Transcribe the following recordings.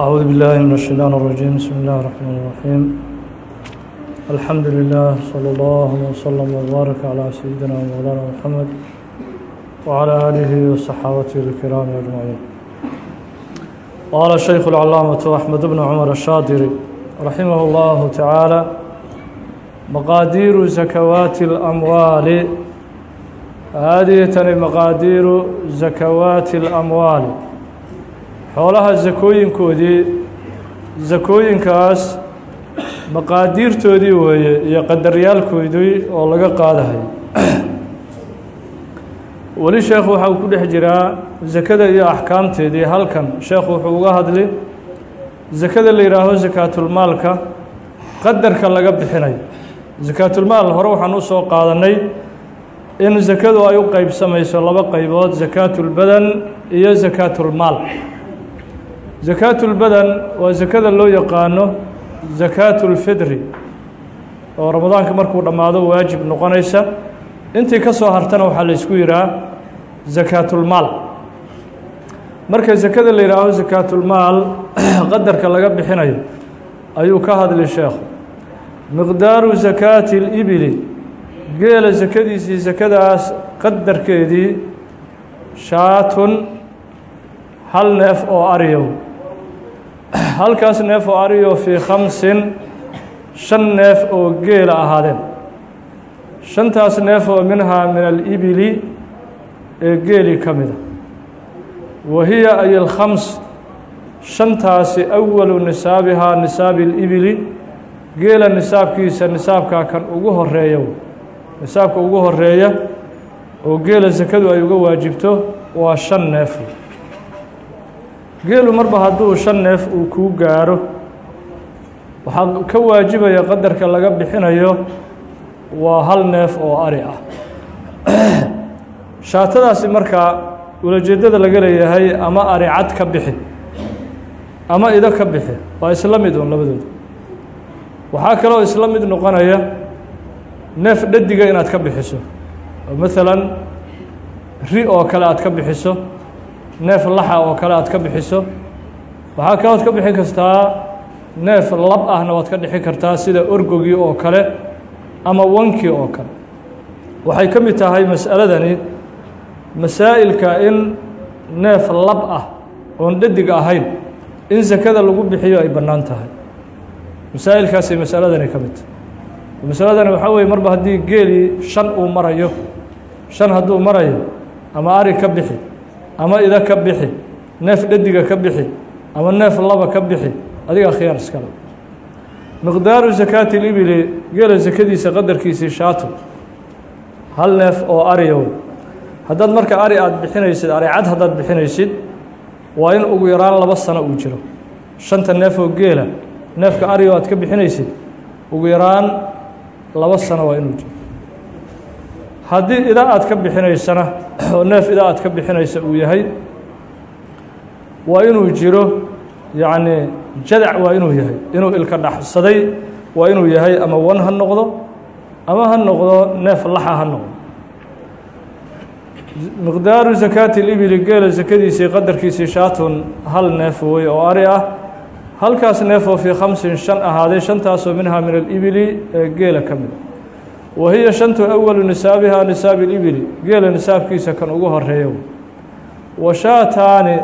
أعوذ بالله من الشيطان الرجيم بسم الله الرحمن الرحيم الحمد لله صلى الله وسلم وبارك على سيدنا مولانا محمد وعلى آله وصحابته الكرام أجمعين قال الشيخ العلامة أحمد بن عمر الشاطري رحمه الله تعالى مقادير زكوات الأموال هذه تني مقادير زكوات الأموال xoolaha sakooyinkoodii sakooyinkaas maqaadiirtoodii weeye iyo qadaryaalkoodii oo laga qaadahay. Weli sheekhu waxa uu ku dhex jiraa sakada iyo axkaamteedii halkan sheekhu wuxuu uga hadli sakada la yidhaaho sakaatulmaalka qadarka laga bixinayo sakaatulmaal hore waxaan u soo qaadanay in sakadu ay u qeybsamayso laba qaybood sakaatulbadan iyo sakaatulmaal sakaatulbadan waa sakada loo yaqaano sakaatulfidri oo ramadaanka markuu dhammaado waajib noqonaysa. Intii ka soo hartana waxaa la ysku yidhaha sakaatulmaal marka sakada la yidhaaho sakaatulmaal qadarka laga bixinayo ayuu ka hadli sheekhu miqdaaru sakaati libili geela sakadiisii sakadaas qadarkeedii shaatun hal neef oo ariyow halkaas neef oo ariyo fii khamsin shan neef oo geela ahaadeen. Shantaas neef oo minhaa min alibili ee geeli ka mida. Wa hiya ay alkhams shantaasi awalu nisaabihaa nisaabi alibili geela nisaabkiisa nisaabkaa kan ugu horreeya nisaabka ugu horreeya oo geela sakadu ay uga waajibto waa shan neef geelu marba hadduu shan neef uu kuu gaaro waxaa ka waajibaya qadarka laga bixinayo waa hal neef oo ari ah. Shaatadaasi markaa ulajeeddada laga leeyahay ama ari cad ka bixi ama ido ka bixi waa isla mid un labadooda. Waxaa kaloo isla mid noqonaya neef dhadiga inaad ka bixiso. Oo maalan ri oo kale aad ka bixiso neef laxa oo kale aad ka bixiso. Waxaa kalood ka bixin kartaa neef lab ahna waad ka dhixi kartaa sida orgogii oo kale ama wankii oo kale. Waxay ka mid tahay mas'aladani masaa'ilka in neef lab ah oon dhadig ahayn in sakada lagu bixiyo ay bannaan tahay. Masaa'ilkaasay masaladani ka mid. Tahay masaladani waxaa weye marba haddii geelii shan uu marayo shan hadduu marayo ama ari ka bixi ama ida ka bixi neef dhadiga ka bixi ama neef laba ka bixi adiga khiyaar iskale miqdaaru sakaati libili geela sakadiisa qadarkiisii shaato hal neef oo ariyow haddaad marka ari aada bixinaysid ari cad haddaad bixinaysid waa in ugu yaraan laba sano uu jiro. Shanta neef oo geela neefka ariyo aad ka bixinaysid ugu yaraan laba sano waa inuu jiro haddii ida aad ka bixinaysana oo neef ida aad ka bixinaysa uu yahay waa inuu jiro yacni jadac waa inuu yahay. Inuu ilka dhaxsaday waa inuu yahay ama wan ha noqdo ama ha noqdo neef laxa ha noqdo. Miqdaaru sakaati libili geela sakadiisii qadarkiisii shaatun hal neef wey oo ari ah. Halkaas neef oo fii khamsin shan ahaaday shantaasoo minhaa min alibili ee geela ka mida wa hiya shantu awalu nisaabihaa nisaabi libili geela nisaabkiisa kan ugu horeeyow wa shaataani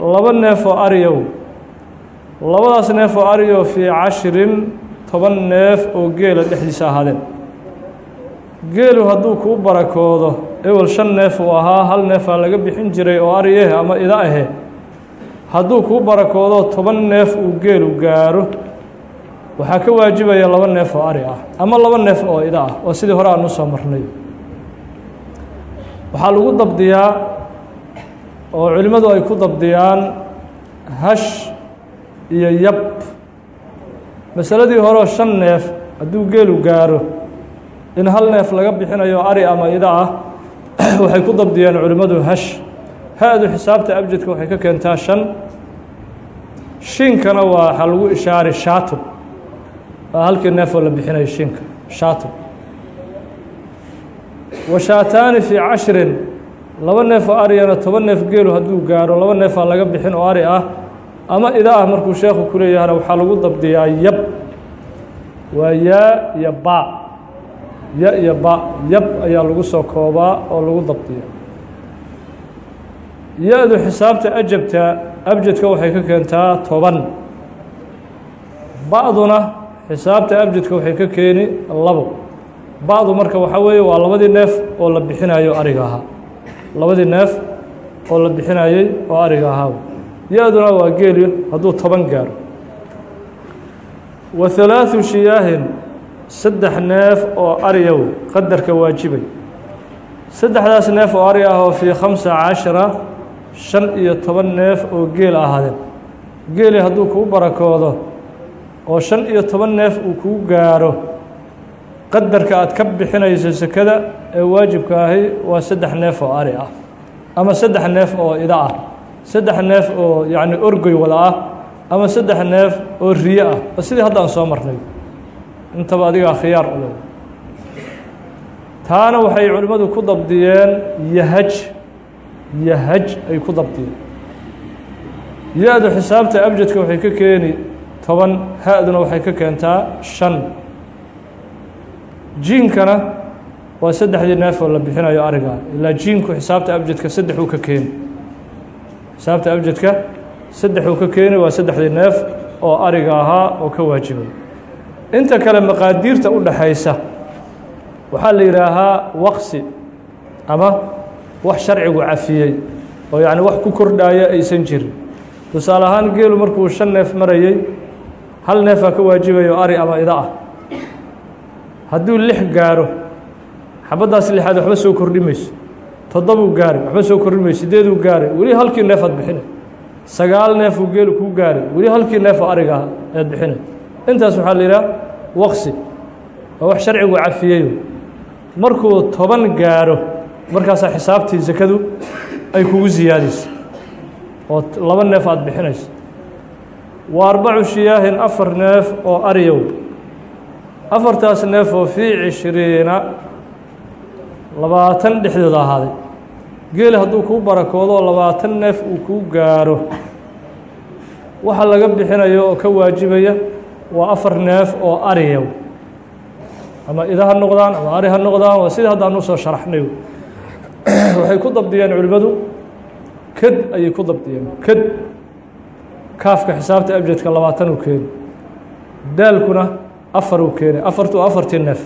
laba neef oo ariyow labadaas neef oo ariyo fii cashirin toban neef oo geela dhexdiisa ahaadeen geelu hadduu kuu barakoodo ewel shan neef uu ahaa hal neefaa laga bixin jiray oo ari eh ama ida ahe hadduu kuu barakoodo toban neef uu geelu gaaro waxaa ka waajibaya laba neef oo ari ah ama laba neef oo ida ah oo sidii hore aan u soo marnay. Waxaa lagu dabdiyaa oo culimmadu ay ku dabdiyaan hash iyo yab. Masaladii horeo shan neef hadduu geelu gaaro in hal neef laga bixinayo ari ama ida ah waxay ku dabdiyaan culimmadu hash. Ha-du xisaabta abjadka waxay ka keentaa shan. Shiinkana waa waxaa lagu ishaari shaato waa halkii neefoo la bixinayo shiinka shaato wa shaataani fii cashrin laba neef oo ariyana toban neef geelu hadduu gaaro laba neefaa laga bixin oo ari ah ama ida ah markuu sheekhu ku leeyahana waxaa lagu dabdiyaa yab. Waa yaa iyo ba. Ya iyo ba yab ayaa lagu soo koobaa oo lagu dabdiya ya-du xisaabta ajabta abjadka waxay ka keentaa toban. Ba-duna xisaabta abjadka waxay ka keeni labo. Ba-du marka waxaa weeye waa labadii neef oo la bixinayo ariga ahaa. Labadii neef oo la bixinayey oo ariga ahaa. Ya-duna waa geeli hadduu toban gaaro. Wa halaaثu shiyaahin saddex neef oo ariyow qadarka waajibay. Saddexdaas neef oo ari ah oo fii khamsa cashara shan iyo toban neef oo geel ahaadeen geeli hadduu kuu barakoodo oo shan iyo toban neef uu kuu gaaro qadarka aad ka bixinayso sekada ee waajibka ahi waa saddex neef oo ari ah ama saddex neef oo ida ah saddex neef oo yacni orgoy wada ah ama saddex neef oo riyo ah. Oo sidii haddaan soo marnay. Intaba adigaa khiyaar u taana waxay culimmadu ku dabdiyeen yahaj yahaj ay ku dabdiyeen. Ya-du xisaabta abjadka waxay ka keeni toban ha-duna waxay ka keentaa shan. Jiinkana waa saddexdii neef oo la bixinayo ariga ilaa jiinku xisaabta abjadka saddexuu ka keeni. Xisaabta abjadka saddexuu ka keeni waa saddexdii neef oo ariga ahaa oo ka waajibay. Inta kale maqaadiirta u dhaxaysa waxaa la yidhaahaa waqsi ama wax sharcigu cafiyey oo yacni wax ku kordhaaya aysan jirin. Tusaale ahaan geelu markuu shan neef marayey hal neefaa ka waajibayo ari ama ida ah. Hadduu lix gaaro xabaddaas lixaad waxba soo kordhi mayso. Toddobuu gaaray waxba soo kordhi mayso. Sideeduu gaaray weli halkii neef aad bixinay. Sagaal neefuu geelu kuu gaaray weli halkii neefoo ariga ah ayaad bixinay. Intaas waxaa la yidhaha waqsi waa wax sharcigu cafiyeyo markuu toban gaaro markaasaa xisaabtii sakadu ay kugu siyaadayso oo laba neef aada bixinayso wa arbacu shiyaahin afar neef oo ariyow afartaas neef oo fii cishriina labaatan dhexdooda ahaaday. Geeli hadduu kuu barakoodo labaatan neef uu kuu gaaro waxa laga bixinayo oo ka waajibaya waa afar neef oo ariyow ama ida ha noqdaan ama ari ha noqdaan waa sidii haddaan u soo sharaxnay. Waxay ku dabdiyeen culimmadu. Ked ayay ku dabdiyeen. Ked kaafka xisaabta abjadka labaatan uu keeni daalkuna afar uu keeni afartu afartii neef.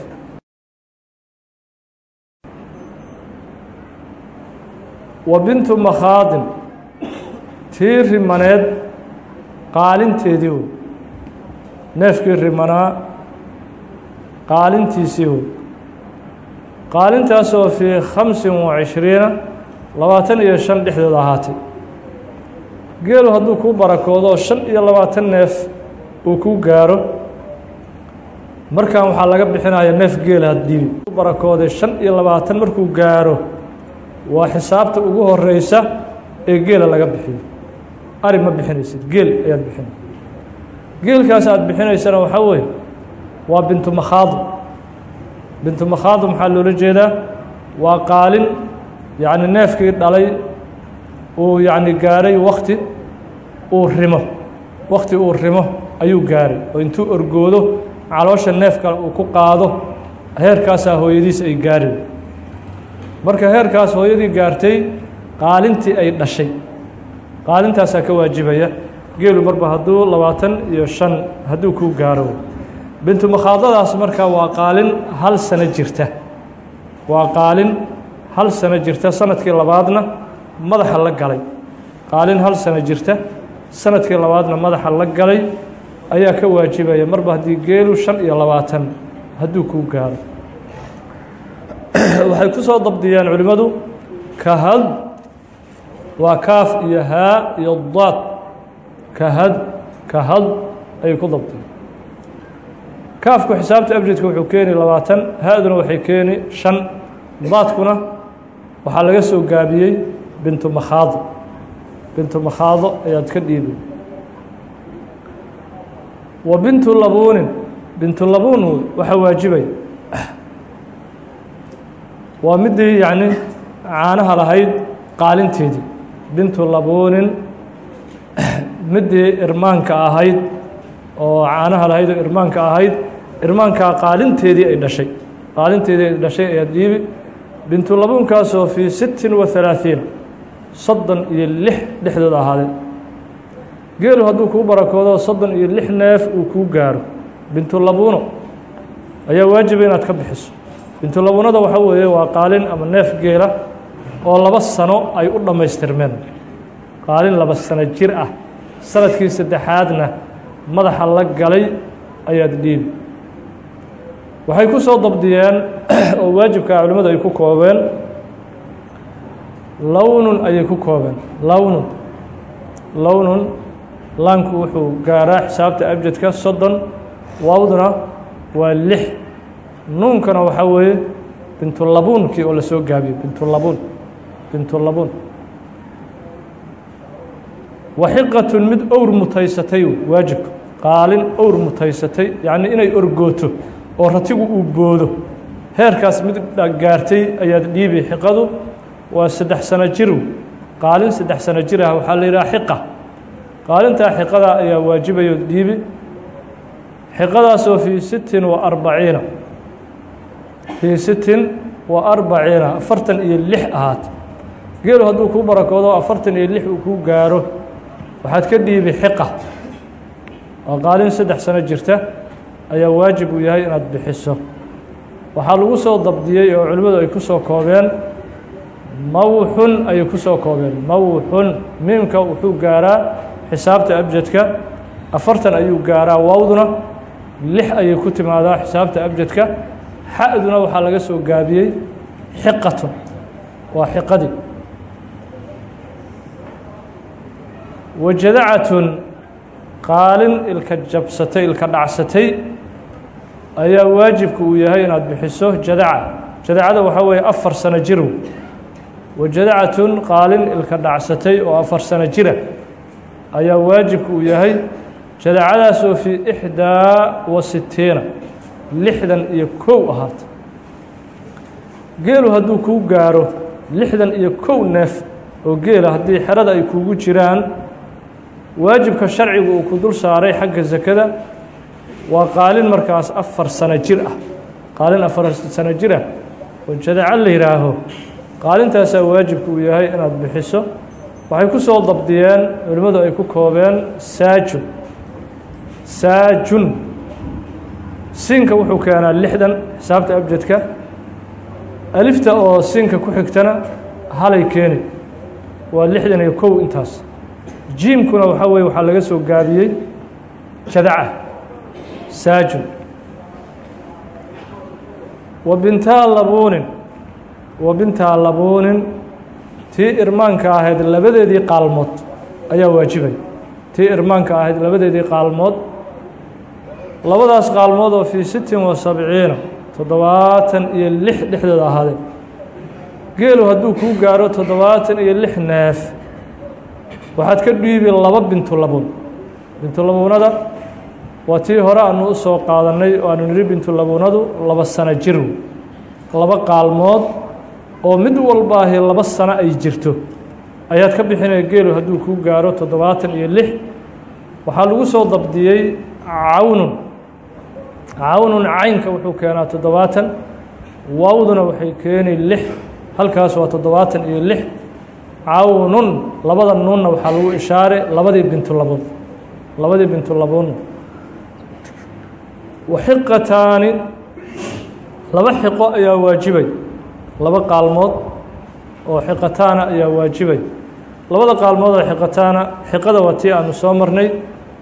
Wa bintu makhaadin tii rimaneed qaalinteedii wey neefkii rimanaa qaalintiisii wey qaalintaasoo fii khamsin wa cishriina labaatan iyo shan dhexdood ahaatay geelu hadduu kuu barakoodo shan iyo labaatan neef uu kuu gaaro markan waxaa laga bixinaya neef geela haddii u barakooday shan iyo labaatan markuu gaaro waa xisaabta ugu horeysa ee geela laga bixiyo. Ari ma bixinaysid geel ayaad bixinay geelkaas aad bixinaysana waxaa weeye waa bintu makhaado bintu makhaado maxaa loola jeedaa? Waa qaalin yacni neefkii dhalay uu yacni gaaray wakti uu rimo. Wakti uu rimo ayuu gaaray. Oo intuu orgoodo caloosha neef kale uu ku qaado heerkaasaa hooyadiis ay gaari marka heerkaas hooyadii gaartay qaalintii ay dhashay. Qaalintaasaa ka waajibaya. Geelu marba hadduu labaatan iyo shan hadduu kuu gaaro. Bintu makhaadadaas marka waa qaalin hal sano jirta. Waa qaalin hal sano jirta sannadkii labaadna madaxa la galay. Qaalin hal sano jirta sannadkii labaadna madaxa la galay ayaa ka waajibaya marba haddii geelu shan iyo labaatan hadduu kuu gaaro. Waxay ku soo dabdiyeen culimmadu kahad waa kaaf iyo haa iyo daad. Kahad kahad ayay ku dabdiyeen kaafku xisaabta abjadka wuxuu keeni labaatan ha-duna waxay keeni shan daadkuna waxaa laga soo gaabiyey bintu makhaado bintu makhaado ayaad ka dhiibay. Wa bintu labuunin. Bintu labuun waxaa waajibay. Waa midii yacni caanaha lahayd qaalinteedii. Bintu labuunin midii irmaanka ahayd oo caanaha lahayd oo irmaanka ahayd irmaankaa qaalinteedii ay dhashay. Qaalinteedii ay dhashay ayaad dhiibi. Bintulabuunkaasoo fii sittin wa halaaثiina soddon iyo lix dhexdood ahaadee geelu hadduu kuu barakoodo soddon iyo lix neef uu kuu gaaro. Bintulabuuno ayaa waajiba inaad ka bixiso. Bintulabuunada waxaa weeye waa qaalin ama neef geela oo laba sano ay u dhammaystirmeen. Qaalin laba sano jir ah. Sanadkii saddexaadna madaxa la galay ayaad dhiibi waxay ku soo dabdiyeen oo waajibka culimmadu ay ku koobeen lownun ayay ku koobeen. Lownun lownun laanku wuxuu gaaraa xisaabta abjadka soddon waawduna waa lix. Nuunkana waxaa weeye bintulabuunkii oo la soo gaabiyo bintulabuun bintulabuun. Waxiqatun mid owr mutaysatay waajibka qaalin owr mutaysatay yacnii inay orgooto oo ratigu uu boodo. Heerkaas mid gaartay ayaad dhiibi xiqadu waa saddex sano jir qaalin saddex sano jir ah waxaa la yidhaha xiqa. Qaalintaa xiqada ayaa waajibayo dhiibi xiqadaasoo fii sittin wa arbaciina. Fii sittin wa arbaciina afartan iyo lix ahaat geelu hadduu kuu barakoodo afartan iyo lix uu kuu gaaro. Waxaad ka dhiibi xiqa. Oo qaalin saddex sano jirta ayaa waajib uu yahay inaad bixiso. Waxaa lagu soo dabdiyey oo culimmadu ay ku soo koobeen mawxun ayay ku soo koobeen. Mawxun miimka wuxuu gaaraa xisaabta abjadka. Afartan ayuu gaaraa waawduna lix ayay ku timaadaa xisaabta abjadka. Xa-duna waxaa laga soo gaabiyey xiqatun waa xiqadii wajadacatun qaalin ilka jabsatay ilka dhacsatay ayaa waajibka uu yahay inaad bixiso jadaca. Jadacada waxaa weeye afar sano jirow wajadacatun qaalin ilka dhacsatay oo afar sano jira ayaa waajibka uu yahay jadacadaasoo fii ixdaa wa sitiina lixdan iyo kow ahaata geelu hadduu kuu gaaro lixdan iyo kow neef oo geela haddii xerada ay kuugu jiraan waajibka sharcigu uu ku dul saaray xagga sakada waa qaalin markaas afar sano jir ah qaalin afar sano jir ah oo jadaco la yidhaaho qaalintaasaa waajibka uu yahay inaad bixiso. Waxay ku soo dabdiyeen culimmadu ay ku koobeen saajun. Saajun. Siinka wuxuu keenaa lixdan xisaabta abjadka. Alifta oo siinka ku xigtana halay keeni waa lixdan iyo kow intaas. Jiimkuna waxaa weye waxaa laga soo gaabiyey jadaca saajun. Wa bintaa labuunin wa bintaa labuunin tii irmaanka ahayd labadeedii qaalmood ayaa waajibay. Tii irmaanka ahayd labadeedii qaalmood labadaas qaalmood oo fii sittin wa sabciina toddobaatan iyo lix dhexdooda ahaadeen geelu hadduu kuu gaaro toddobaatan iyo lix neef waxaad ka dhiibi laba bintulabuun bintulabuunada waa tii hore aanu u soo qaadannay oo aanu nidhi bintulabuunadu laba sano jir laba qaalmood oo mid walbaahi laba sano ay jirto. Ayaad ka bixinaya geelu hadduu kuu gaaro toddobaatan iyo lix. Waxaa lagu soo dabdiyey cawnun cawnun caynka wuxuu keenaa toddobaatan. Waawduna waxay keeni lix. Halkaas waa toddobaatan iyo lix. Cawnun labada nuunna waxaa lagu ishaare labadii bintulabuun labadii bintulabuunna waxiqataani laba xiqo ayaa waajibay laba qaalmood oo xiqataana ayaa waajibay. Labada qaalmood oo xiqataana xiqada waa tii aanu soo marnay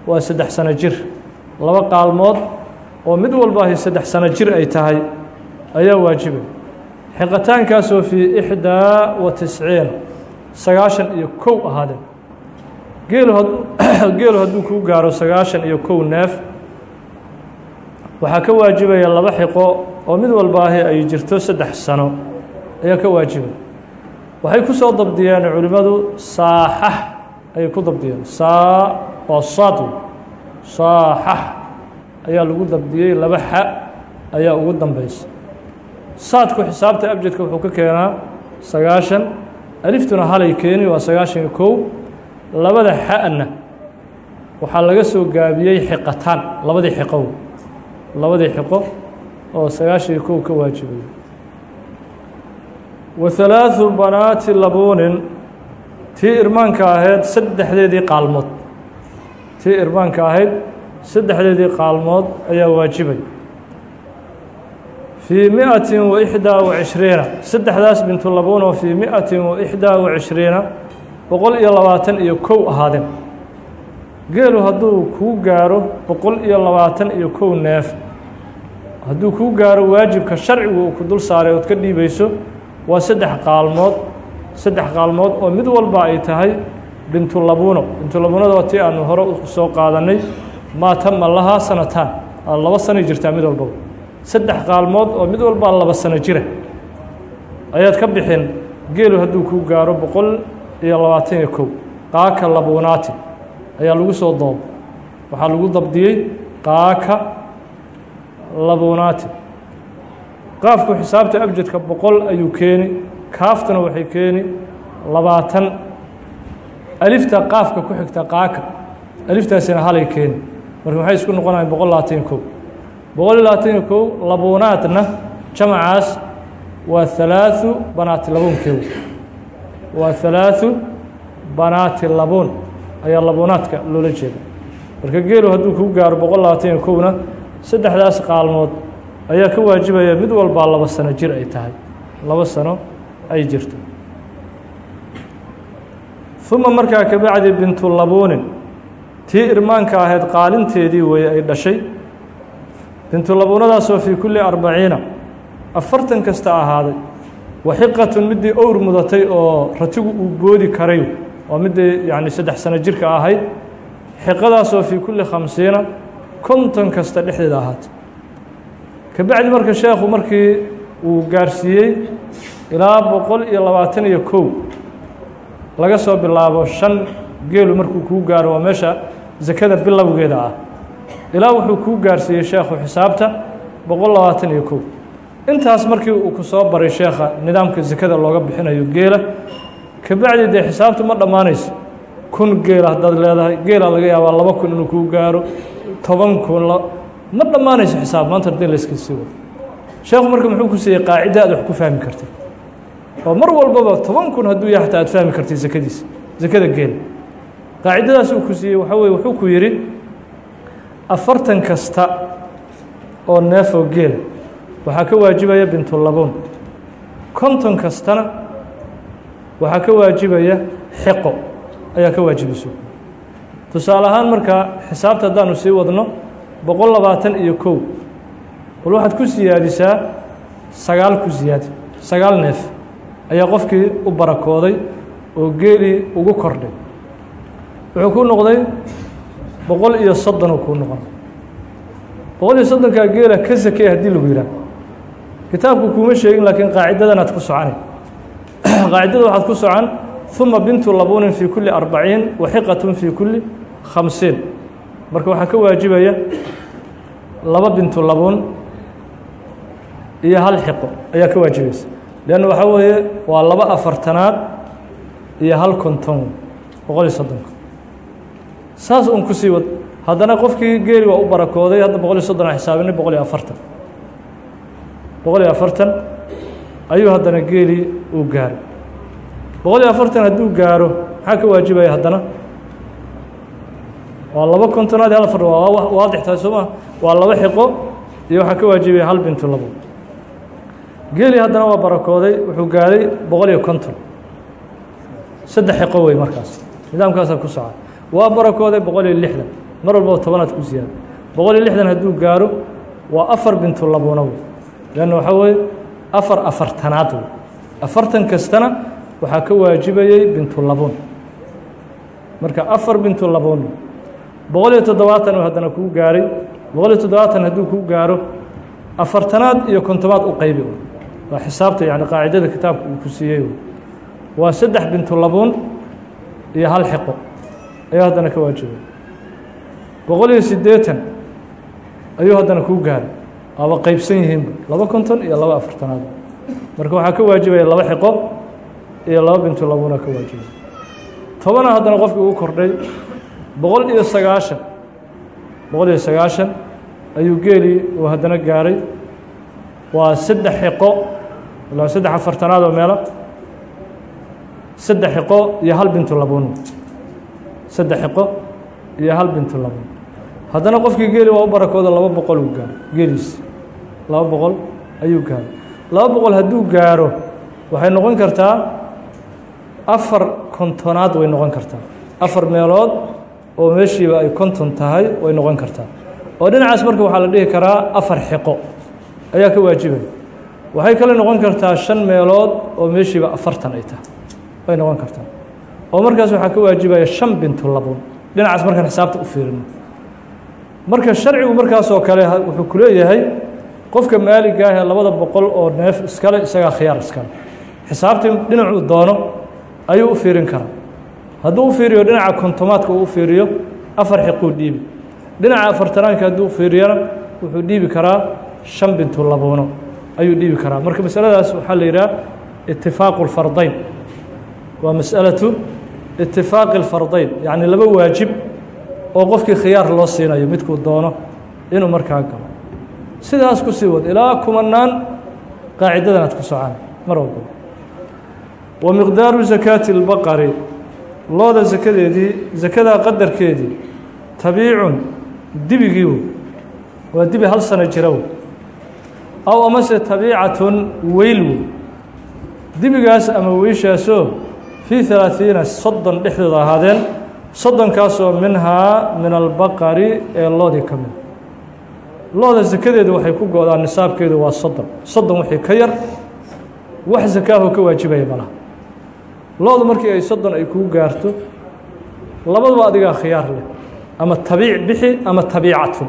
waa saddex sano jir. Laba qaalmood oo mid walbaahi saddex sano jir ay tahay ayaa waajibay. Xiqataankaasoo fii ixdaa wa tisciin sagaashan iyo kow ahaadeen geelu had geelu hadduu kuu gaaro sagaashan iyo kow neef waxaa ka waajibaya laba xiqo oo mid walbaahi ay jirto saddex sano ayaa ka waajibay. Waxay ku soo dabdiyeen culimmadu saaxax ayay ku dabdiyeen. Saa oo saad saaxax ayaa lagu dabdiyey laba xa ayaa ugu dambeysa saadku xisaabta abjadka wuxuu ka keenaa sagaashan aliftuna halay keeni waa sagaashan iyo kow. Labada xa'na waxaa laga soo gaabiyey xiqataan labadii xiqo labadii xiqo oo sagaashii kow ka waajibay wa halaaثu banaati labuunin tii irmaanka ahayd saddexdeedii qaalmood. Tii irmaanka ahayd saddexdeedii qaalmood ayaa waajibay. Fii miatin waixdaa wacishriina saddexdaas bintulabuunoo fii miatin waixdaa wacishriina boqol iyo labaatan iyo kow ahaadeen. Geelu hadduu kuu gaaro boqol iyo labaatan iyo kow neef hadduu kuu gaaro waajibka sharcigu uu ku dul saaray ood ka dhiibayso waa saddex qaalmood saddex qaalmood oo mid walba ay tahay bintulabuuno bintulabuunada waa tii aanu hore soo qaadanay maa tama lahaa sanataan. Laba sanay jirtaa mid walbaba saddex qaalmood oo mid walbaa laba sano jira. Ayaad ka bixin geelu hadduu kuu gaaro boqol iyo labaatan iyo kow. Qaaka labuunaati ayaa lagu soo doob. Waxaa lagu dabdiyey qaaka labuunaati qaafku xisaabta abjadka boqol ayuu keeni kaaftuna waxay keeni labaatan. Alifta qaafka ku xigta qaaka aliftaasina halay keeni marka waxay isku noqonayan boqol labaatan kow? Boqol iyo labaatan iyo kow labuunaadna jamacaas waa halaaثu banaati labuunkeew waa halaaثu banaati labuun ayaa labuunaadka loola jeeda. Marka geelu hadduu kuu gaaro boqol labaatan iyo kowna saddexdaas qaalmood ayaa ka waajibaya mid walbaa laba sano jir ay tahay. Laba sano ay jirto. Uma markaa kabacdi bintu labuunin tii irmaanka ahayd qaalinteedii weeye ay dhashay. Bintu labuunadaasoo fii kulli arbaciina afartan kasta ahaaday waxiqatun middii owr mudatay oo ratigu uu boodi karay waa middii yacni saddex sano jirka ahayd xiqadaasoo fii kulli khamsiina konton kasta dhexdeeda ahaatay kabacdi marka sheekhu markii uu gaarsiiyey ilaa boqol iyo labaatan iyo kow laga soo bilaabo shan geelu markuu kuu gaaro waa meesha sakada bilowgeeda ah. Ilaa wuxuu kuu gaarsiiyey sheekhu xisaabta boqol labaatan iyo kow. Intaas markii uu ku soo baray sheekha nidaamka sakada looga bixinayo geela kabacdi dee xisaabtu ma dhammaanayso. Kun geela haddaad leedahay geela laga yaabaa laba kun inuu kuu gaaro toban kun ma dhammaanayso xisaab maanta haddii layska sii wado sheekhu marka muxuu ku siiyey qaacida aad wax ku fahmi kartay oo mar walbaba toban kun hadduu yahay xataa aad fahmi kartay sakadiisa sakada geela qaacidadaas uu ku siiyey waxaa weye wuxuu ku yidhi afartan kasta oo neefoo geela waxaa ka waajibaya bintulabuun konton kastana waxaa ka waajibaya xiqo. Ayaa ka waajibayso tusaale ahaan markaa xisaabta haddaanu sii wadno boqol labaatan iyo kow. Bal waxaad ku siyaadisaa sagaal ku siyaadi sagaal neef ayaa qofkii u barakooday oo geelii ugu kordhay. Wuxuu ku noqday boqol iyo soddonuu kuu noqon. Boqol iyo soddonkaa geela ka sakey haddii lagu yidhaah kitaabku kuuma sheegin laakiin qaacidadanaad ku soconay qaacidada waxaad ku socon ثuma bintu labuunin fii kuli arbaciin waxiqatun fii kuli khamsiin marka waxaa ka waajibaya laba bintu labuun iyo hal xiqo ayaa ka waajibaysa leanna waxaa weeye waa laba afartanaad iyo hal konton boqol iyo soddonka. Saas un ku sii wad. Haddana qofkii geeli waa u barakooday hadda boqol iyo soddon xisaabinay boqol iyo afartan. Boqol iyo afartan ayuu haddana geelii uu gaaray boqol iyo afartan hadduu gaaro maxaa ka waajibaya haddana waa laba kontonaad hal far waa waadix tahay soo maa waa laba xiqo iyo waxaa ka waajibaya hal bintu labo. Geelii haddana waa barakooday wuxuu gaaray boqol iyo konton. Saddex xiqo wey markaas nidaamkaasaa ku soca waa barakooday boqol iyo lixdan mar walbaba tobanaad ku siyaada boqol iyo lixdan hadduu gaaro waa afar bintu labuuna wey leanna waxaa weeye afar afartanaad wey afartan kastana waxaa ka waajibayey bintu labuun marka afar bintu labuun boqol iyo toddobaatan uu haddana kuu gaaray boqol iyo toddobaatan hadduu kuu gaaro afartanaad iyo kontomaad u qaybi waa xisaabta yani qaacidada kitaabka uu ku siiyey waa saddex bintu labuun iyo hal xiqo. Ayaa haddana ka waajibay. boqol iyo siddeetan ayuu haddana kuu gaaray. Waaba qeybsan yihiinba laba konton iyo laba afartanaad. Marka waxaa ka waajibaya laba xiqo iyo laba bintu labuuna ka waajibay. Tobana haddana qofkii ugu kordhay boqol iyo sagaashan. Boqol iyo sagaashan ayuu geelii uu haddana gaaray. Waa saddex xiqo ilaa saddex afartanaad oo meelo. Saddex xiqo iyo hal bintu labuun. Saddex xiqo iyo hal bintu labuun. Haddana qofkii geeli waa u barakooda laba boqol uu gaaro geeliis. Laba boqol ayuu gaaray. Laba boqol hadduu gaaro waxay noqon kartaa afar kontonaad way noqon kartaa. Afar meelood oo meeshiiba ay konton tahay way noqon kartaa. Oo dhinacaas marka waxaa la dhihi karaa afar xiqo. Ayaa ka waajibaya waxay kale noqon kartaa shan meelood oo meeshiiba afartan ay tahay. Way noqon kartaa. Oo markaas waxaa ka waajibaya shan bintu labuun dhinacaas markaan xisaabta u fiirino. Marka sharcigu markaasoo kale wuxuu ku leeyahay qofka maaliga ah ee labada boqol oo neef iskale isagaa khiyaar iskale. Xisaabtii dhinacuu doono ayuu u fiirin karaa hadduu u fiiriyo dhinaca kontomaadka uu fiiriyo afar xiquu dhiibi dhinaca afartanaanka hadduu u fiiriyana wuxuu dhiibi karaa shan bintu labuuno. Ayuu dhiibi karaa. Marka masaladaas waxaa la yidhaha itifaaqu lfardayn waa mas'alatu itifaaqi اlfardayn yacni laba waajib oo qofkii khiyaar loo siinayo midkuu doono inuu markaa galo. Sidaas ku sii wad ilaa kumanaan qaacidadan aad ku socaan mar walba. Wa miqdaaru zakaati اlbaqari looda sakadeedii sakadaa qadarkeedii tabiicun dibigii wey waa dibi hal sano jira wey aw amase tabiicatun weyl wey dibigaas ama weyshaasoo fii ثalaaثiina soddon dhexdooda ahaadeen soddonkaasoo minhaa min albaqari ee loodii ka mid. Looda sakadeedu waxay ku go-daa nisaabkeedu waa soddon. Soddon wixii ka yar wax sakaaho ka waajibaya malaha loodu markii ay soddon ay kuu gaarto labaduba adigaa khiyaar leh ama tabiic bixi ama tabiicatun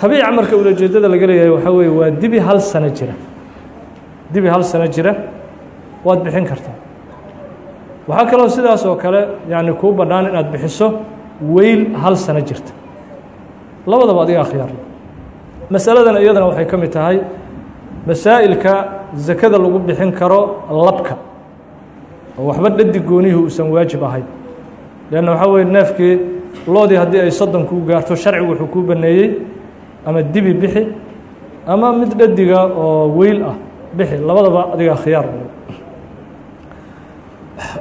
tabiica marka ulajeedada laga leeyahay waxaa weeye waa dibi hal sano jira. Dibi hal sano jira waad bixin kartaa waxaa kaloo sidaas oo kale yacni kuu bannaan inaad bixiso weyl hal sano jirta. Labadaba adigaa khiyaar leh. Masaladan iyadana waxay ka mid tahay masaa'ilka sakada lagu bixin karo labka oo waxba dhadi goonihii uusan waajib ahayn leanna waxaa weye neefkii loodii haddii ay soddon kuu gaarto sharcigu wuxuu kuu baneeyey ama dibi bixi ama mid dhadiga oo weyl ah bixi labadaba adigaa khiyaar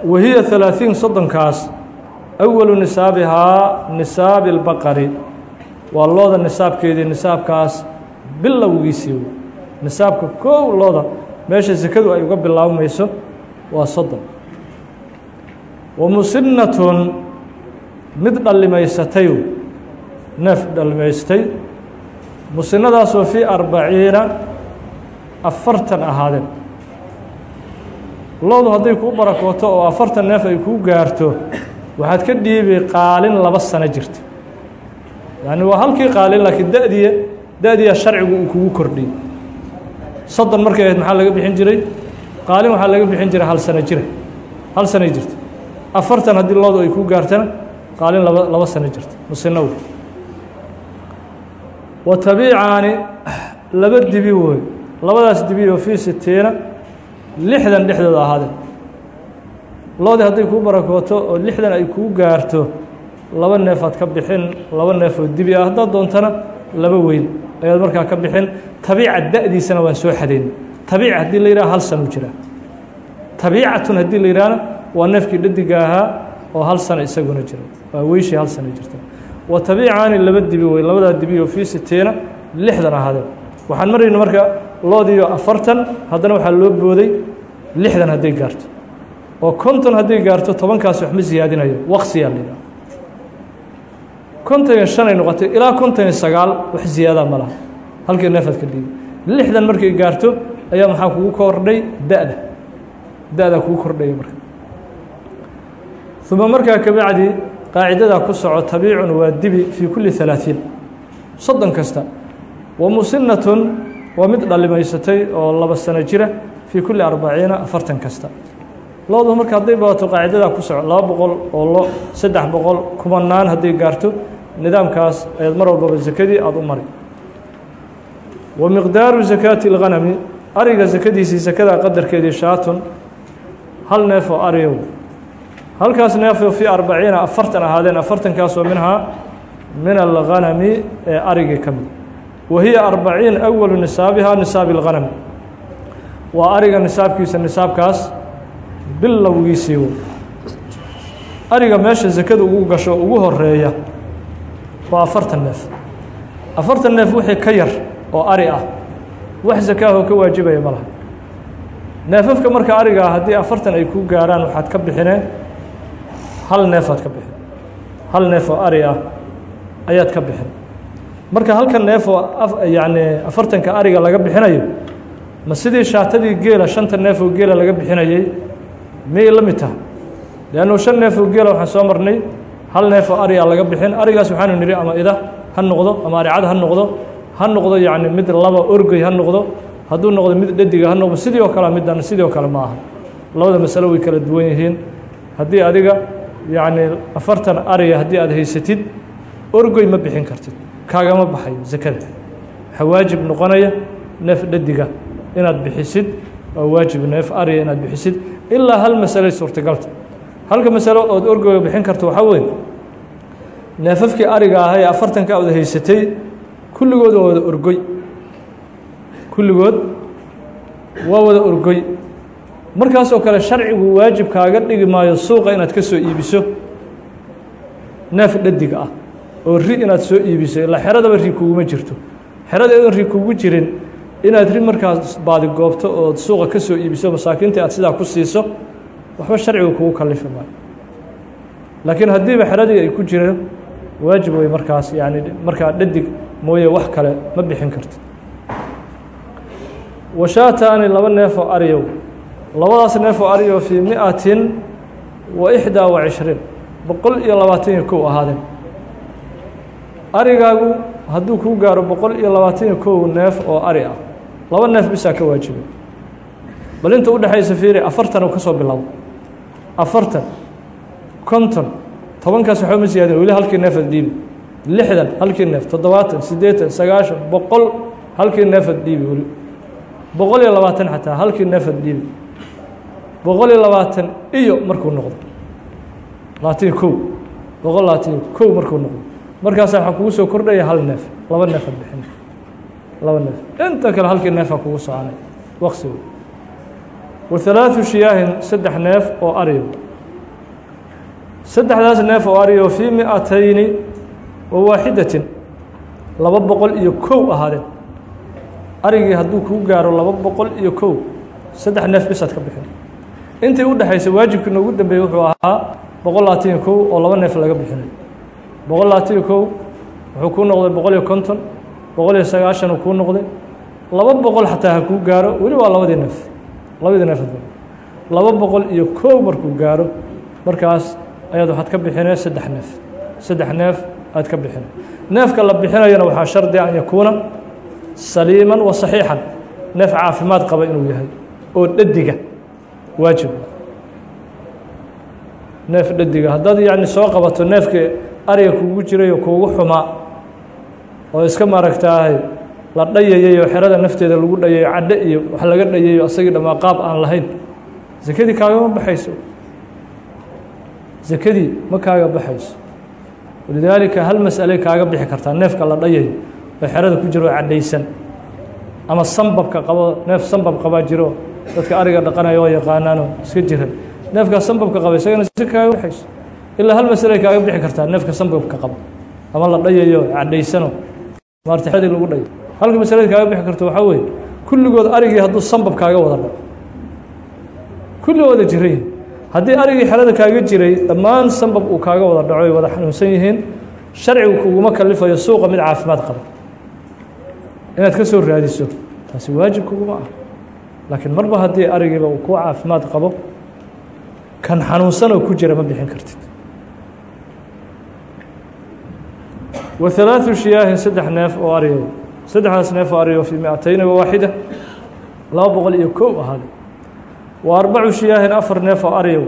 wahiya ثalaaثiin soddonkaas awalu nisaabihaa nisaabi اlbaqari waa looda nisaabkeedii nisaabkaas bilowgiisii wey nisaabka kow looda meesha sekadu ay uga bilaabmayso waa soddon wa musinnatun mid dhallimaysatay neef dhallimaystay. Musinnadaasoo fii arbaciina afartan ahaadeen loodu hadday kuu barakooto oo afartan neef ay kuu gaarto waxaad ka dhiibi qaalin laba sano jirta. Yacni waa halkii qaalin laakiin da'diya da'diya sharcigu uu kugu kordhiyey soddon markay ahayd maxaa laga bixin jiray? Qaalin waxaa laga bixin jiray hal sano jira hal sanay jirta afartan haddii loodu ay kuu gaartana qaalin laba laba sano jirta musinow wa tabiicaani laba dibi wey labadaas dibi oo fii sitiina lixdan dhexdooda ahaadeen loodii hadday kuu barakooto oo lixdan ay kuu gaarto laba neefaad ka bixin laba neef oo dibi ah. Haddaad doontana laba weyn ayaad markaa ka bixin. Tabiica da'diisana waan soo xadayn tabiic haddii la yidhaha hal sano u jira. Tabiicatun haddii la yidhahna waa neefkii dhadiga ahaa oo hal sano isaguna jira waa weyshii hal sano jirta. Wa tabiicaani laba dibi wey labadaa dibi oo fii sitiina lixdan ahaadeen waxaan marayna marka loodiiyo afartan haddana waxaa loo booday lixdan hadday gaarto. Oo konton hadday gaarto tobankaas wax ma siyaadinayo waqsiyaa la yidhaha konton iyo shan ay noqotay ilaa konton sagaal wax ziyaadaa ma laha. Halkii neefaad ka dhiibi lixdan markay gaarto ayaa maxaa kugu kordhay da-da. Kugu kordhaya marka uma markaa kabacdi qaacidadaa ku soco tabiicun waa dibi fii kulli halaaثiin soddon kasta. Wa musinnatun waa mid dhalimaysatay oo laba sano jira fii kulli arbaciina afartan kasta. Loodu marka hadday badato qaacidadaa ku soco laba boqol oo lo saddex boqol kumanaan hadday gaarto nidaamkaas ayaad mar walbaba sakadii aada u mari. Wa miqdaaru zakaati اlghanami ariga sakadiisii sakadaa qadarkeedii shaatun hal neef oo ariyow halkaas neefo fii arbaciina afartan ahaadeen afartankaasoo minhaa min alghanami ee arigii ka mid. Wa hiya arbaciin awalu nisaabihaa nisaabi اlghanami waa ariga nisaabkiisa nisaabkaas bilowgiisii wey ariga meesha sakada ugu gasho ugu horreeya waa afartan neef. Afartan neef wixii ka yar oo ari ah wax sakaahoo ka waajibaya ma laha. Neefafka marka arigaa haddii afartan ay ku gaarhaan waxaad ka bixineen hal neefaad ka bixin hal neef oo ari ah ayaad ka bixin. Marka halka neef oo yacni afartanka ariga laga bixinayo ma sidii shaatadii geela shanta neef oo geela laga bixinayey miyay la mid tahay? Leannu shan neef oo geela waxaan soo marnay hal neef oo arigaa laga bixin. Arigaas waxaanu nidhi ama ida ha noqdo ama aricad ha noqdo ha noqdo yacni mid laba orgey ha noqdo hadduu noqdo mid dhediga ha noqdo sidii oo kale middan sidii oo kale ma aha. Labada masalo way kala duwan yihiin. Haddii adiga yacni afartan ariya haddii aad haysatid orgoy ma bixin kartid. Kaagama baxayo sakada waxaa waajib noqonaya neef dhediga inaad bixisid waa waajib neef ariya inaad bixisid ilaa hal masalay suurtagalta halka masalo ood orgoga bixin karto waxaa weeye neefafkii ariga ahaa ee afartanka ood haysatay kulligood waa wada orgoy. Kulligood waa wada orgoy markaasoo kale sharcigu waajib kaaga dhigi maayo suuqa inaad ka soo iibiso. Neef dhadiga ah oo ri inaad soo iibiso ilaa xeradaba ri kuguma jirto. Xerada idan ri kugu jirin inaad ri markaas baadi goobto ood suuqa ka soo iibiso masaakiinta aad sidaa ku siiso waxba sharcigu kugu kalifi maayo. Laakiin haddiiba xeradii ay ku jireen waajib wey markaas yani markaa dhadig mooye wax kale ma bixin karto. Washaataani laba neefoo aryow labadaas neefoo aryow fii miatin wa ixdaa wa cishriin boqol iyo labaatan iyo kow ahaadeen. Arigaagu hadduu kuu gaaro boqol iyo labaatan iyo kow neef oo ari ah laba neef bisaa ka waajibay. Bal inta udhexaysa fiiri afartan ka soo biloabo afartan konton tobankaas waxba ma siyaadin weli halkii neefad dhiibi. Lixdan halkii neef toddobaatan siddeetan sagaashan boqol halkii neefad dhiibi weli. Boqol iyo labaatan xataa halkii neefad dhiibi boqol iyo labaatan iyo markuu noqdo. Labaatan iyo kow. Boqol labaatan iyo kow markuu noqdo. Markaasa waxaa kugu soo kordhaya hal neef laba neefad bixin laba neef. Inta kale halkii neefaa kugu soconay. Waqsi wey wa halaaثu shiyaahin saddex neef oo ariyo. Saddexdaas neef oo ariyo fii miatayni wa waaxidatin laba boqol iyo kow ahaadeen. Arigii hadduu kuu gaaro laba boqol iyo kow saddex neef bisaad ka bixin intii u dhexaysa waajibkii noogu dambeeyey wuxuu ahaa boqol labaatan iyo kow oo laba neef laga bixinay. Boqol labaatan iyo kow wuxuu kuu noqday boqol iyo konton. Boqol iyo sagaashan uu kuu noqday. Laba boqol xataa ha kuu gaaro weli waa labadii neef. Labadii neef laba boqol iyo kow markuu gaaro markaas ayaad waxaad ka bixinee saddex neef. Saddex neef aad ka bixine neefka la bixinayana waxaa shardi an yakuuna saliiman wa saxiixan. Neef caafimaad qaba inuu yahay oo dhadiga waajib. Neef dhadiga haddaad yacni soo qabato neefkii ariga kugu jirayo kuugu xumaa oo iska maaragtaahay la dhayayay oo xerada nafteeda lagu dhayayo cadho iyo wax laga dhayayo asagii dhammaa qaab aan lahayn sakadii kaagama baxayso? Sakadii ma kaaga baxayso? Walidaalika hal mas'aley kaaga bixi kartaa neefka la dhayayo oo xerada ku jiro cadhaysan ama sambabka qabo neef sambab qabaa jiro dadka ariga dhaqanaya oo yaqaanaanoo iska jiran. Neefkaas sambabka qaba isagana si kaaga baxayso ilaa hal mas'aley kaaga bixi kartaa neefka sambabka qaba. Ama la dhayayo cadhaysano. Maarta xeradii lagu dhayo. Halka masalada kaaga bixi karto waxaa weeye kulligood arigii hadduu sambab kaaga wada dhaco. Kulli wada jiray. Haddii arigii xerada kaaga jiray dhammaan sambab uu kaaga wada dhaco ay wada xanuunsan yihiin sharcigu kuguma kalifayo suuqa mid caafimaad qaba. Inaad ka soo raadiso taasi waajib kuguma ah laakiin marba haddii arigiiba uu ku caafimaad qabo kan xanuunsanoo ku jira ma bixin kartid. Wa halaaثu shiyaahin saddex neef oo ariyo. Saddexdaas neef oo ariyo fii miatayni wa waaxida laba boqol iyo kow ahaaday wa arbacu shiyaahin afar neef oo ariyo.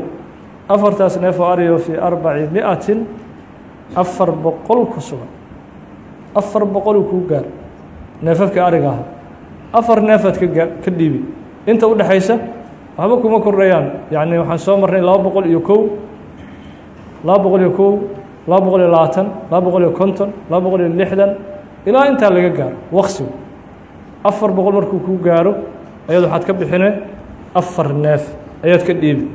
Afartaas neef oo ariyo fii arbaci miatin afar boqol ku sugan. Afar boqoluu kuu gaar. Neefafkii ariga ahaa. Afar neefaad ka gaa ka dhiibi inta u dhexaysa waxba kuma kordhayaan yacni waxaan soo marnay laba boqol iyo kow laba boqol iyo kow laba boqol iyo labaatan laba boqol iyo konton laba boqol iyo lixdan ilaa intaa laga gaaro. Waqsigu afar boqol markuu kuu gaaro ayaad waxaad ka bixine afar neef ayaad ka dhiibi.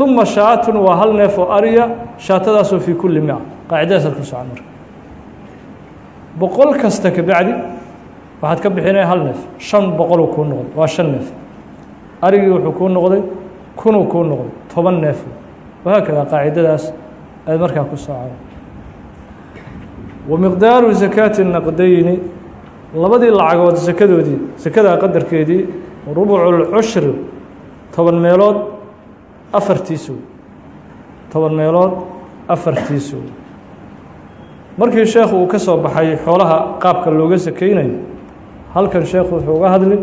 Uma shaatun waa hal neef oo ariya shaatadaasoo fii kulli mica qaacidadaasad ku socon marka. Boqol kasta kabacdi waxaad ka bixinaya hal neef. Shan boqoluu kuu noqday waa shan neef arigii wuxuu kuu noqday kunuu kuu noqday toban neef. Wahaakada qaacidadaas aad markaa ku socon wa miqdaaru sakaati naqdayni labadii lacagood sakadoodii sakadaa qadarkeedii rubuculcushri toban meelood afartiisu. Toban meelood afartiisu. Markii sheekhu uu ka soo baxay xoolaha qaabka looga sakeynayo halkan sheekhu wuxuu uga hadli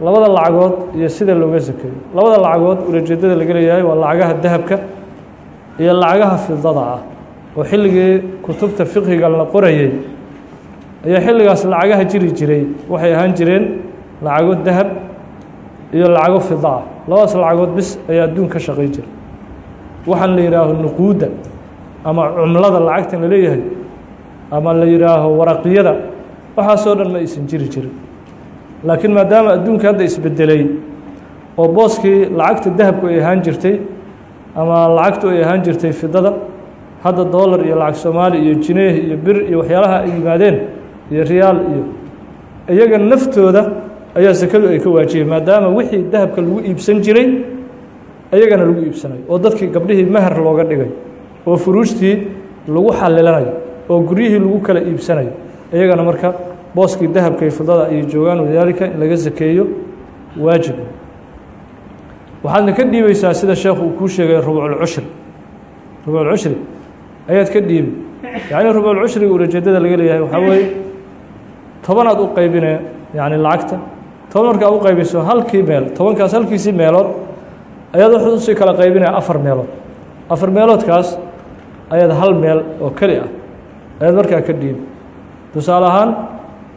labada lacagood iyo sida looga sakeeyo. Labada lacagood ulajeedada laga leeyahay waa lacagaha dahabka iyo lacagaha fidada ah. Oo xilligii kutubta fiqhiga la qorayay. Ayaa xilligaas lacagaha jiri jiray. Waxay ahaan jireen lacago dahab iyo lacago fida ah. Labadaas lacagood bis ayaa adduun ka shaqay jira waxaan la yidhaaho nuquudda ama cumlada lacagtan la leeyahay ama la yidhaaho waraqiyada waxaasoo dhan ma aysan jiri jirin laakiin maadaama adduunka hadda isbedelay oo booskii lacagta dahabku ay ahaan jirtay ama lacagtu ay ahaan jirtay fidada hadda dollar iyo lacag soomaali iyo jineeh iyo bir iyo waxyaalaha ay yimaadeen iyo riyaal iyo iyaga naftooda ayaa sakadu ay ka waajibay maadaama wixii dahabka lagu iibsan jiray iyagana lagu iibsanayo oo dadkii gabdhihii meher looga dhigay oo furuujtii lagu xalilanayo oo guryihii lagu kala iibsanayo iyagana marka booskii dahabka iyo fidada ayay joogaan wadaalika in laga sakeeyo waajib. Waxaadna ka dhiibaysaa sida sheekhu uu kuu sheegay rubculcushri rubculcushri ayaad ka dhiibi. Yacni rubculcushriga ulajeedada laga leeyahay waxaa weeye tobanaad u qaybine yacni lacagta. Toban markaa u qaybiso halkii meel tobankaas halkiisii meelood ayaad waxaad u sii kala qaybinaya afar meelood. Afar meeloodkaas ayaad hal meel oo keli ah. Ayaad markaa ka dhiibi. Tusaale ahaan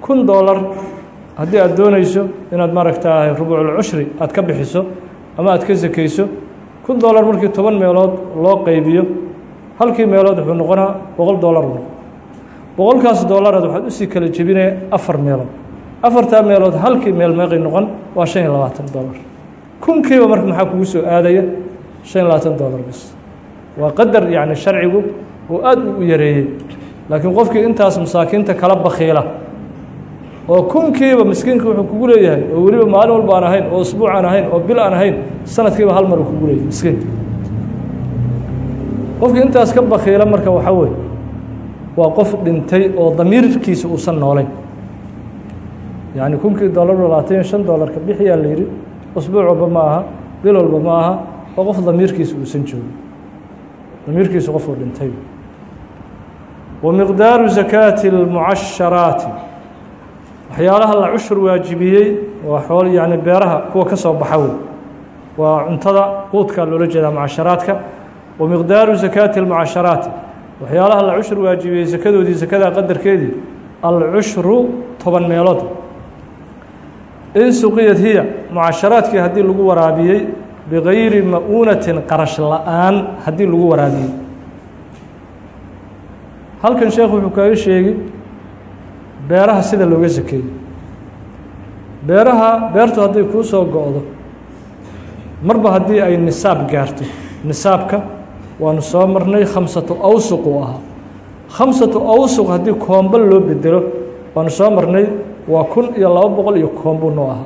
kun dollar. Haddii aad doonayso inaad maaragtaahay rubuculcushri aad ka bixiso ama aad ka sakayso kun dollar markii toban meelood loo qaybiyo halkii meelood wuxuu noqonaa boqol dollar u noqon boqolkaas dollaraad waxaad u sii kala jebinaya afar meelood. Afartaa meelood halkii meel meeqay noqon waa shan iyo labaatan dollar. Kunkiiba marka maxaa kugu soo aadaya? Shan iyo labaatan dollar bis waa qadar yacni sharcigu uu aad u yareeyey. Laakiin qofkii intaas masaakiinta kala bakiila oo kunkiiba miskiinka wuxuu kugu leeyahay oo weliba maalin walba aan ahayn oo usbuuc aan ahayn oo bil aan ahayn sanadkiiba hal mar uu kugu leeyahay miskiinka. Qofkii intaas ka bakiila marka waxaa weye waa qof dhintay oo damiirkiisa uusan noolayn. Yacni kunkii dollar labaatan iyo shan dollarka bixiyaa la yidhi usbuuc walba ma aha bil walba ma aha oo qof damiirkiisa uusan joogin. Damiirkiisu qofuu dhintay. Wa miqdaaru sakaati اlmucasharaati waxyaalaha la cushur waajibiyey waa xool yacni beeraha kuwa ka soo baxa wey waa cuntada quudkaa loola jeedaa mucasharaadka wa miqdaaru sakaati اlmucasharaati waxyaalaha la cushur waajibiyey sakadoodii sakadaa qadarkeedii alcushru toban meelood. In suqiyad hiya mucasharaadkii haddii lagu waraabiyey bigayri ma'uunatin qarash la'aan haddii lagu waraabiyey. Halkan sheekh wuxuu kaaga sheegi beeraha sida looga sakeeyey beeraha beertu hadday kuu soo go-do marba haddii ay nisaab gaarto. Nisaabka waanu soo marnay khamsatu awsuq uu ahaa. Khamsatu awsuq haddii koombo loo bedelo waanu soo marnay waa kun iyo laba boqol iyo koombo noo ahaa.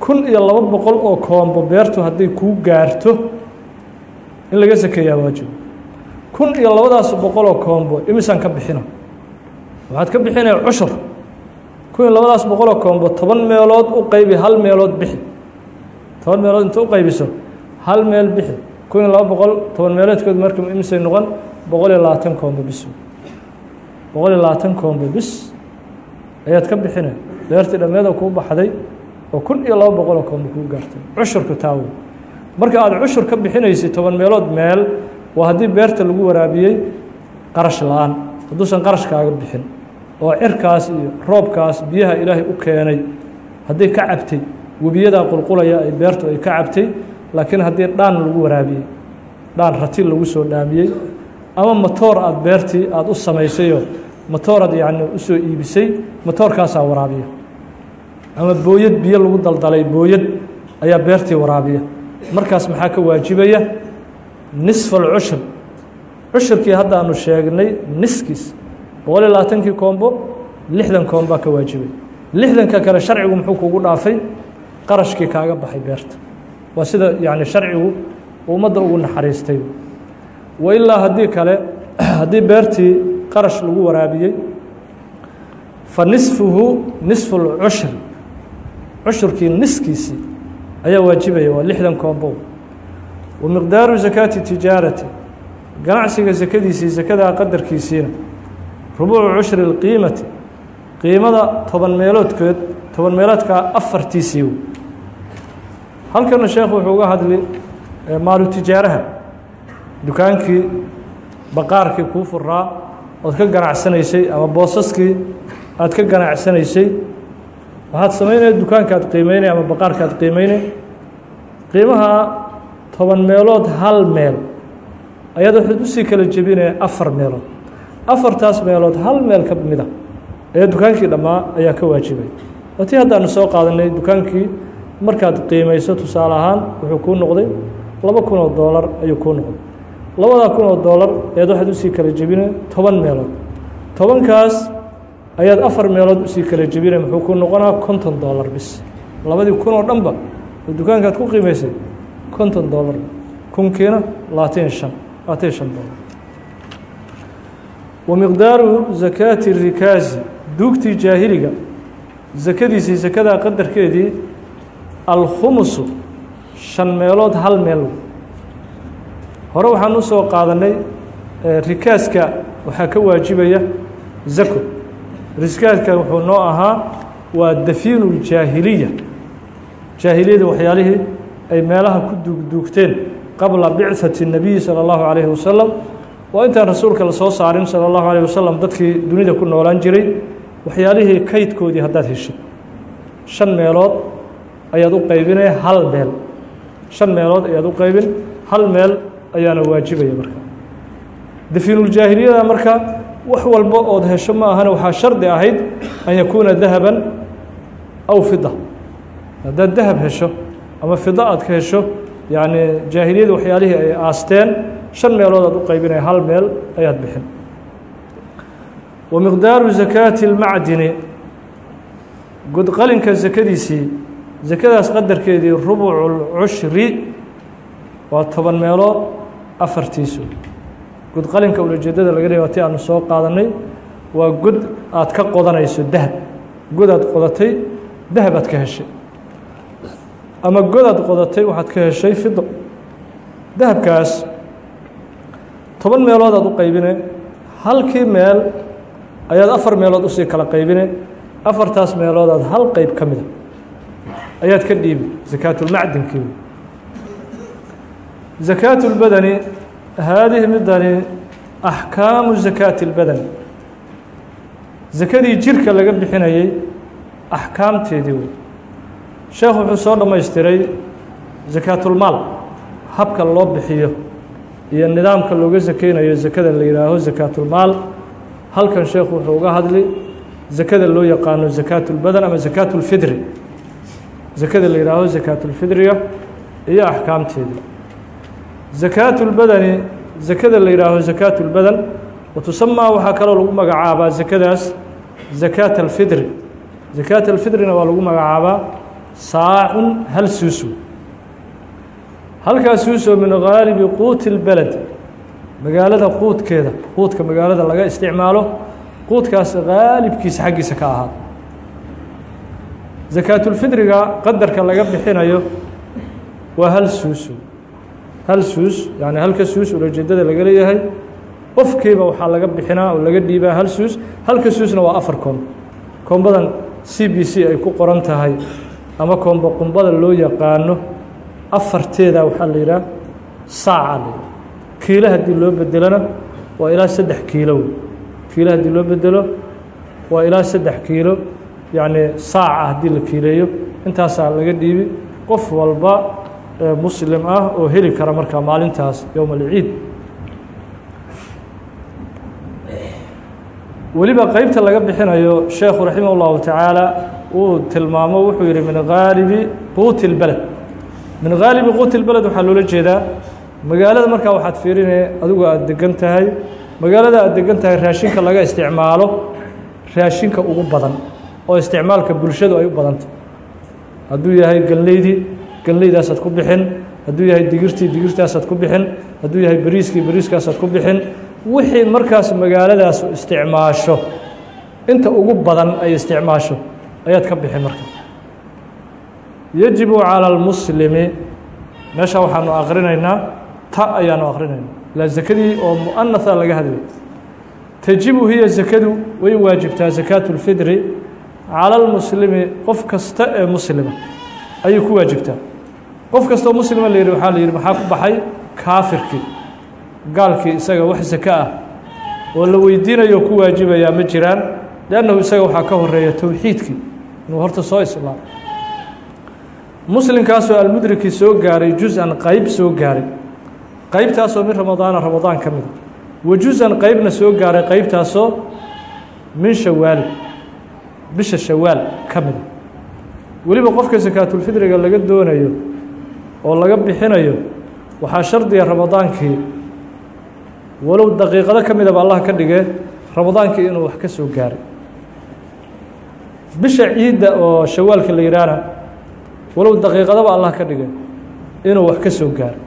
Kun iyo laba boqol oo koombo beertu hadday kuu gaarto in laga sakeeyaa waajib. Kun iyo labadaas boqol oo koombo imisaan ka bixina waxaad ka bixinaya cushur. Kun iyo labadaas boqol oo koombo toban meelood u qaybi hal meelood bixi. Toban meelood inta u qaybiso hal meel bixi. Kun iyo laba boqol toban meeleedkood marka imisay noqon boqol iyo labaatan koombo bis. Boqol iyo labaatan koombo bis. Ayaad ka bixinay. Beertii dhammeeda kuu baxday oo kun iyo laba boqol oo koombo kuu gaartay. Cushurka taawo. Marka aada cushur ka bixinaysay toban meelood meel waa haddii beerta lagu waraabiyey qarash la'aan hadduusan qarashkaaga bixin oo cirkaas iyo roobkaas biyaha ilaahay u keenay hadday ka cabtay webiyadaa qulqulaya ay beertu ay ka cabtay laakiin haddii dhaan lagu waraabiyey dhaan ratil lagu soo dhaamiyey ama matoor aada beertii aada u samaysayoo matooraad yacni u soo iibisay matoorkaasaa waraabiya. Ama booyad biyo lagu daldalay booyad ayaa beertii waraabiya. Markaas maxaa ka waajibaya? Nisfa alcushur cushurkii haddaanu sheegnay niskiis boqol iyo labaatankii koombo lixdan koombaa ka waajibay. Lixdanka kale sharcigu muxuu kugu dhaafay qarashkii kaaga baxay beerta. Waa sida yacni sharcigu ummadda ugu naxariistay. Wa ilaa haddii kale haddii beertii qarash lagu waraabiyey fa nisfuhu nisfu lcushri cushurkii niskiisii ayaa waajibaya waa lixdan koombow wa miqdaaru zakaati tijaarati ganacsiga sakadiisii sakadaa qadarkiisiina. Rubuucu cushri اlqiimati qiimada toban meeloodkood toban meeloodkaa afartiisii halkana sheekhu wuxuu uga hadli maalu tijaaraha. Dukaankii baqaarkii kuu furaa ood ka ganacsanaysay ama boosaskii aad ka ganacsanaysay waxaad samaynaya dukaanka ad qiimeynay ama baqaarka ad qiimeynay. Qiimaha toban meelood hal meel ayaad waxaad u sii kala jebinaya afar meelood. Afartaas meelood hal meel ka mida ee dukaankii dhammaa ayaa ka waajibay. Oo haddaanu soo qaadanay dukaankii markaad qiimayso tusaale ahaan wuxuu kuu noqday laba kun oo doolar ayuu kuu noqday. Labadaa kun oo doolar ayaad waxaad u sii kala jebinay toban meelood. Tobankaas ayaad afar meelood u sii kala jebinay muxuu kuu noqonaa konton doolar bis. Labadii kun oo dhanba oo dukaankaad ku qiimaysay konton doolar kunkiina labaatan shan labaatan wa miqdaaru zakaati rikaazi duugtii jaahiliga sakadiisii sakadaa qadarkeedii alkhumusu shan meelood hal meel hore waxaan u soo qaadanay rikaaska waxaa ka waajibaya zako rikaaska wuxuu noo ahaa waa dafiinu ljaahiliya jaahiliyada waxyaalihii ay meelaha ku duugduugteen qabla bicati الnabiyi salى اllahu عalayhi wasalam waa intaan rasuulka la soo saarin salى اllahu عalيه wasalam dadkii dunida ku noolaan jiray waxyaalihii kaydkoodii haddaad heshid shan meelood ayaad u qaybinaya hal meel shan meelood ayaad u qaybin hal meel ayaana waajibaya marka dafiinuljaahiliyada marka wax walba ood hesho ma ahane waxaa shardi ahayd an yakuuna dahaban aw fida haddaad dahab hesho ama fida aad ka hesho yacni jaahiliyada waxyaalihii ay aasteen shan meelood aad u qaybinaya hal meel ayaad bixin. Wa miqdaaru zakaati اlmacdini godqalinka sakadiisii sakadaas qadarkeedii rubucu lcushri waa toban meelood afartiisu. Godqalinka ulajeedada laga leeya ti aanu soo qaadanay waa god aad ka qodanayso dahab. God aad qodatay dahab aad ka heshay ama god aad qodatay waxaad ka heshay fido dahabkaas toban meelood aad u qaybine halkii meel ayaad afar meelood u sii kala qaybine afartaas meelood aad hal qeyb ka mida ayaad ka dhiibi sakaatulmacdinkii zakaatu اlbadani haadihi midani axkaamu zakaati اlbadani sakadii jirka laga bixinayey axkaamteedii wey sheekh wuxuu soo dhammaystiray sakaatulmaal habka loo bixiyo iyo nidaamka looga sakeynayo sakada la yihaaho sakaatulmaal halkan sheekhu wuxuu uga hadli sakada loo yaqaano sakaatulbadan ama sakaatulfidri sakada la yihaaho sakaatulfidriga iyo axkaamteedii sakaatulbadani sakada la yihaaho sakaatulbadan watusamaa waxaa kaloo lagu magacaabaa sakadaas sakaat alfidri sakaat alfidrina waa lagu magacaabaa saacun hal suusu. Halkaa suusoo min gaalibi quuti اlbeled magaalada quudkeeda quudka magaalada laga isticmaalo quudkaas gaalibkiisa xaggiisa ka ahaa. Sakaatulfidriga qadarka laga bixinayo waa hal suusu. Hal suus yani halka suus ulajeedada laga leeyahay qofkiiba waxaa laga bixinaa oo laga dhiibaa hal suus. Halka suusna waa afar koom koombadan c b c ay ku qoran tahay ama koomba qumbada loo yaqaano afarteeda waxaa la yidhaha saaca la yidhaha. Kiilo haddii loo bedelona waa ilaa saddex kiilo. Wey kiilo haddii loo bedelo waa ilaa saddex kiilo. Yacni saaca haddii la kiileeyo. Intaasaa laga dhiibi. Qof walba muslim ah oo heli kara markaa maalintaas yowm alciid. Weliba qeybta laga bixinayo sheekhu raximah اllahu uu tilmaamo wuxuu yihi min gaalibi quuti اlbeled min gaalibi quuti اlbeled waxaa loola jeedaa magaalada markaa waxaad fiirinaya adigu aada degan tahay. Magaalada aada degan tahay raashinka laga isticmaalo raashinka ugu badan oo isticmaalka bulshadu ay u badantah hadduu yahay galleydii galleydaasaad ku bixin. Hadduu yahay digirtii digirtaasaad ku bixin. Hadduu yahay beriiskii beriiskaasaad ku bixin. Wixii markaas magaaladaas isticmaasho inta ugu badan ay isticmaasho ayaad ka bixin marka yajibu calى اlmuslimi meesha waxaanu akrinaynaa ta ayaanu akrinaynaa ilaa zakadii oo muanaha laga hadlay tajibu hiya zakadu way waajibtaa zakaatu اlfidri calى اlmuslimi qof kasta ee muslima ayay ku waajibtaa qof kastoo muslima la yihi waxaa la yihi maxaa ku baxay kaafirkii gaalkii isaga wax zako ah oo la weydiinayo ku waajibayaa ma jiraan leannahu isaga waxaa ka horeeya towxiidkii inuu horta soo islaamo muslimkaasoo almudriki soo gaaray jus-an qeyb soo gaaray. Qeybtaasoo min ramadaana ramadaan ka mida wa jus-an qeybna soo gaaray qeybtaasoo min shawaali bisha shawaal ka mida weliba qofka sakaatulfidriga laga doonayo oo laga bixinayo waxaa shardiga ramadaankii walow daqiiqado ka midaba allah ka dhigee ramadaankii inuu wax ka soo gaaray bisha ciidda oo shawaalka la yidhaahna walow daqiiqadaba allah ka dhigay inuu wax ka soo gaaray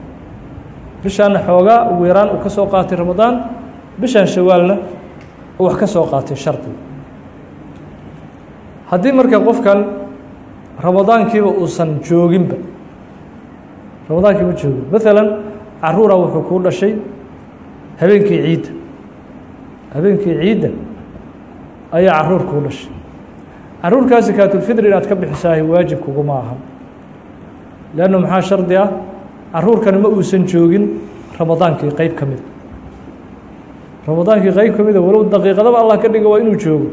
bishaana xoogaa ugu yaraan uu ka soo qaatay ramadaan bishan shawaalna uu wax ka soo qaatay shardi. Haddii marka qofkan ramadaankiiba uusan jooginba ramadaankiiba joogin maalan caruura wuxuu kuu dhashay habeenkii ciidda. Habeenkii ciidda ayaa carruur kuu dhashay caruurkaa sakaatulfidri inaad ka bixisaahay waajib kuguma ahan leannu maxaa shardi ah? Caruurkani ma uusan joogin ramadaankii qeyb ka mida ramadaankii qeyb ka mida walow daqiiqadaba allah ka dhiga waa inuu joogo.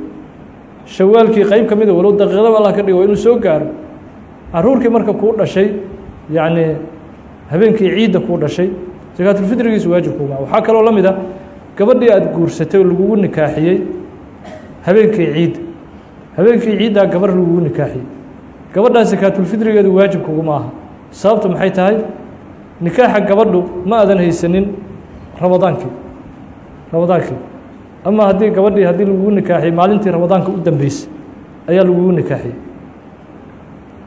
Shawaalkii qeyb ka mida walow daqiiqadaba allah ka dhiga waa inuu soo gaaro. Caruurkii marka kuu dhashay yacni habeenkii ciidda kuu dhashay sakaatulfidrigiisu waajib kuuma waxaa kaloo la mid a gabadhii aada guursatay oo lagugu nikaaxiyey habeenkii ciidda habeenkii ciiddaa gabar lagugu nikaaxiyey gabadhaa sakaatulfidrigeedu waajib kuguma aha sababtu maxay tahay? Nikaaxa gabadhu ma aadan haysanin ramadaankii ramadaankii ama haddii gabadhii haddii lagugu nikaaxiyey maalintii ramadaanka u dambeysay ayaa lagugu nikaaxiyey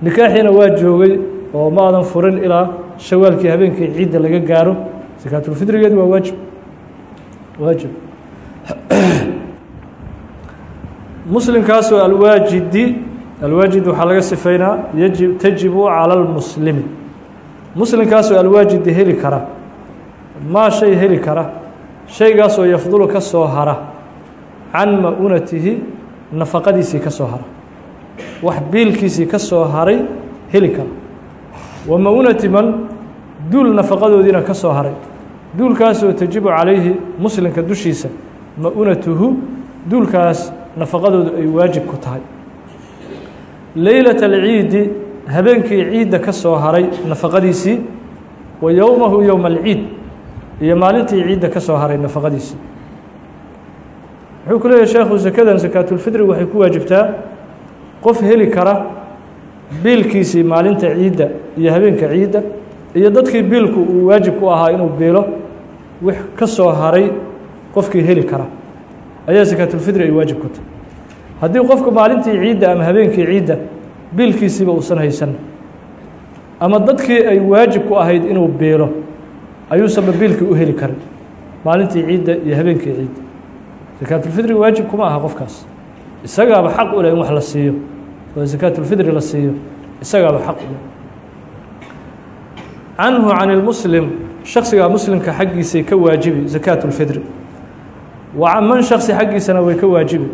nikaaxiina waa joogay oo ma aadan furin ilaa shawaalkii habeenkii ciidda laga gaaro. Sakaatulfidrigeedu waa waajib. Waajib muslimkaasoo alwaajidi alwaajid waxaa laga sifaynaa yajib tajibu calى اlmuslimi muslimkaasoo alwaajidi heli kara. Maa shay heli kara. Shaygaasoo yafdulu ka soo hara. Can ma-unatihi nafaqadiisii ka soo hara. Wax biilkiisii ka soo haray heli kara. Wa ma-unati man? Duul nafaqadoodiina ka soo haray. Duulkaasoo tajibu calayhi muslimka dushiisa. Ma-unatuhu duulkaas nafaqadoodu ay waajib ku tahay. Leylaة اlciidi habeenkii ciidda ka soo haray nafaqadiisii wa yowmahu yowma alciid iyo maalintii ciidda ka soo haray nafaqadiisii. Wuxuu ku leeyahy sheekhu sakadan sakaatulfidri waxay ku waajibtaa qof heli kara biilkiisii maalinta ciidda iyo habeenka ciidda iyo dadkii biilku uu waajib ku ahaa inuu biilo wix ka soo haray qofkii heli kara ayaa sakaatulfidri ay waajib ku tahay. Haddii qofku maalintii ciidda ama habeenkii ciidda biilkiisiiba uusan haysan ama dadkii ay waajib ku ahayd inuu biilo ayuusanba biilkii u heli karin maalintii ciidda iyo habeenkii ciidda. Sakaatulfidri waajib kuma aha qofkaas. Isagaaba xaq u leh in wax la siiyo oo sakaatulfidri la siiyo isagaaba xaq u leh. Canhu can ilmuslim shaksigaa muslimka xaggiisay ka waajibi sakaatulfidri wa can man shaksi xaggiisana way ka waajibi.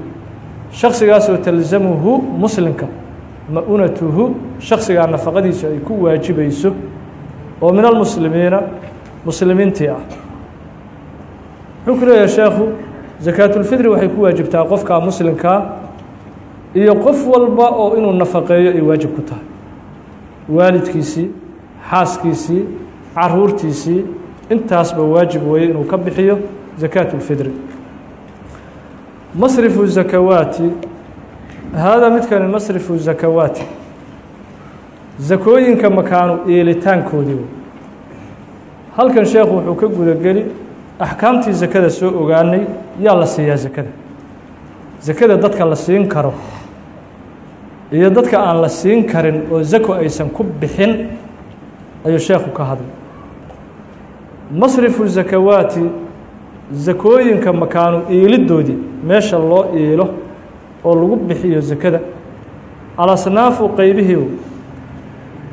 Shaksigaasoo talzamuhu muslimka ma-unatuhu shaksigaa nafaqadiisu ay ku waajibayso. Oo min almuslimiina muslimiintii ah. Wuxuu ku leeyahay sheekhu sakaatulfidri waxay ku waajibtaa qofkaa muslimkaa iyo qof walba oo inuu nafaqeeyo ay waajib ku tahay. Waalidkiisii xaaskiisii caruurtiisii intaasba waajib weeye inuu ka bixiyo sakaatulfidri masrifu zakawaati haadaa midkani masrifu zakawaati. Zakooyinka makaanu eelitaankoodii halkan sheekhu wuxuu ka gudageli axkaamtii zakada soo ogaanay yaa la siiyaa zakada. Zakada dadka la siin karo iyo dadka aan la siin karin oo zako aysan ku bixin ayuu sheekhu ka hadlay. Masrifu zakawaati zakooyinka makaanu iilidoodii meesha loo iilo oo lagu bixiyo zakada. Alasnaafu qeybihii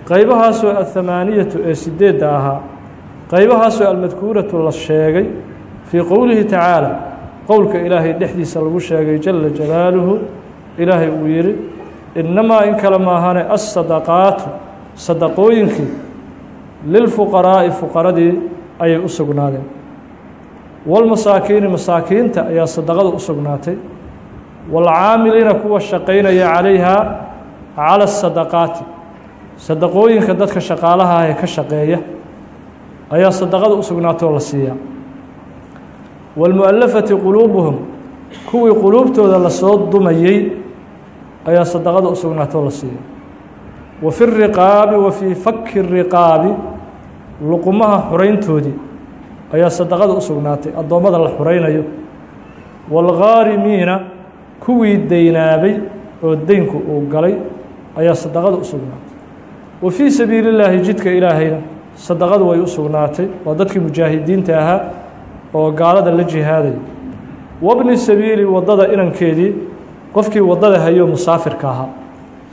qaybahaasoo athamaaniyatu ee sideedda ahaa qaybahaasoo almadkuuratu la sheegay fii qowlihi tacaala qowlka ilaahay dhexdiisa lagu sheegay jala jalaaluhu ilaahay uu yidhi innamaa in kale maahane assadaqaatu sadaqooyinkii lilfuqaraa'i fuqaradii ayay u sugnaadeen walmasaakiini masaakiinta ayaa sadaqada u sugnaatay. Waalcaamiliina kuwa shaqaynaya calayhaa cala asadaqaati sadaqooyinka dadka shaqaalaha ah ee ka shaqeeya ayaa sadaqada u sugnaatay oo la siiyaa waalmu'alafati quluubuhum kuwii quluubtooda la soo dumayey ayaa sadaqada u sugnaatay oo la siiya. Wa fi riqaabi wa fii fakki riqaabi luqumaha xurayntoodii ayaa sadaqada u sugnaatay. Addoommada la xuraynayo. Waalghaarimiina kuwii deynaabay oo deynku uu galay ayaa sadaqada u sugnaatay. Wa fii sabiili llaahi jidka ilaahayna sadaqadu way u sugnaatay. Waa dadkii mujaahidiinta ahaa oo gaalada la jihaadaya wabni sabiili waddada inankeedii qofkii waddada hayo musaafirka ahaa.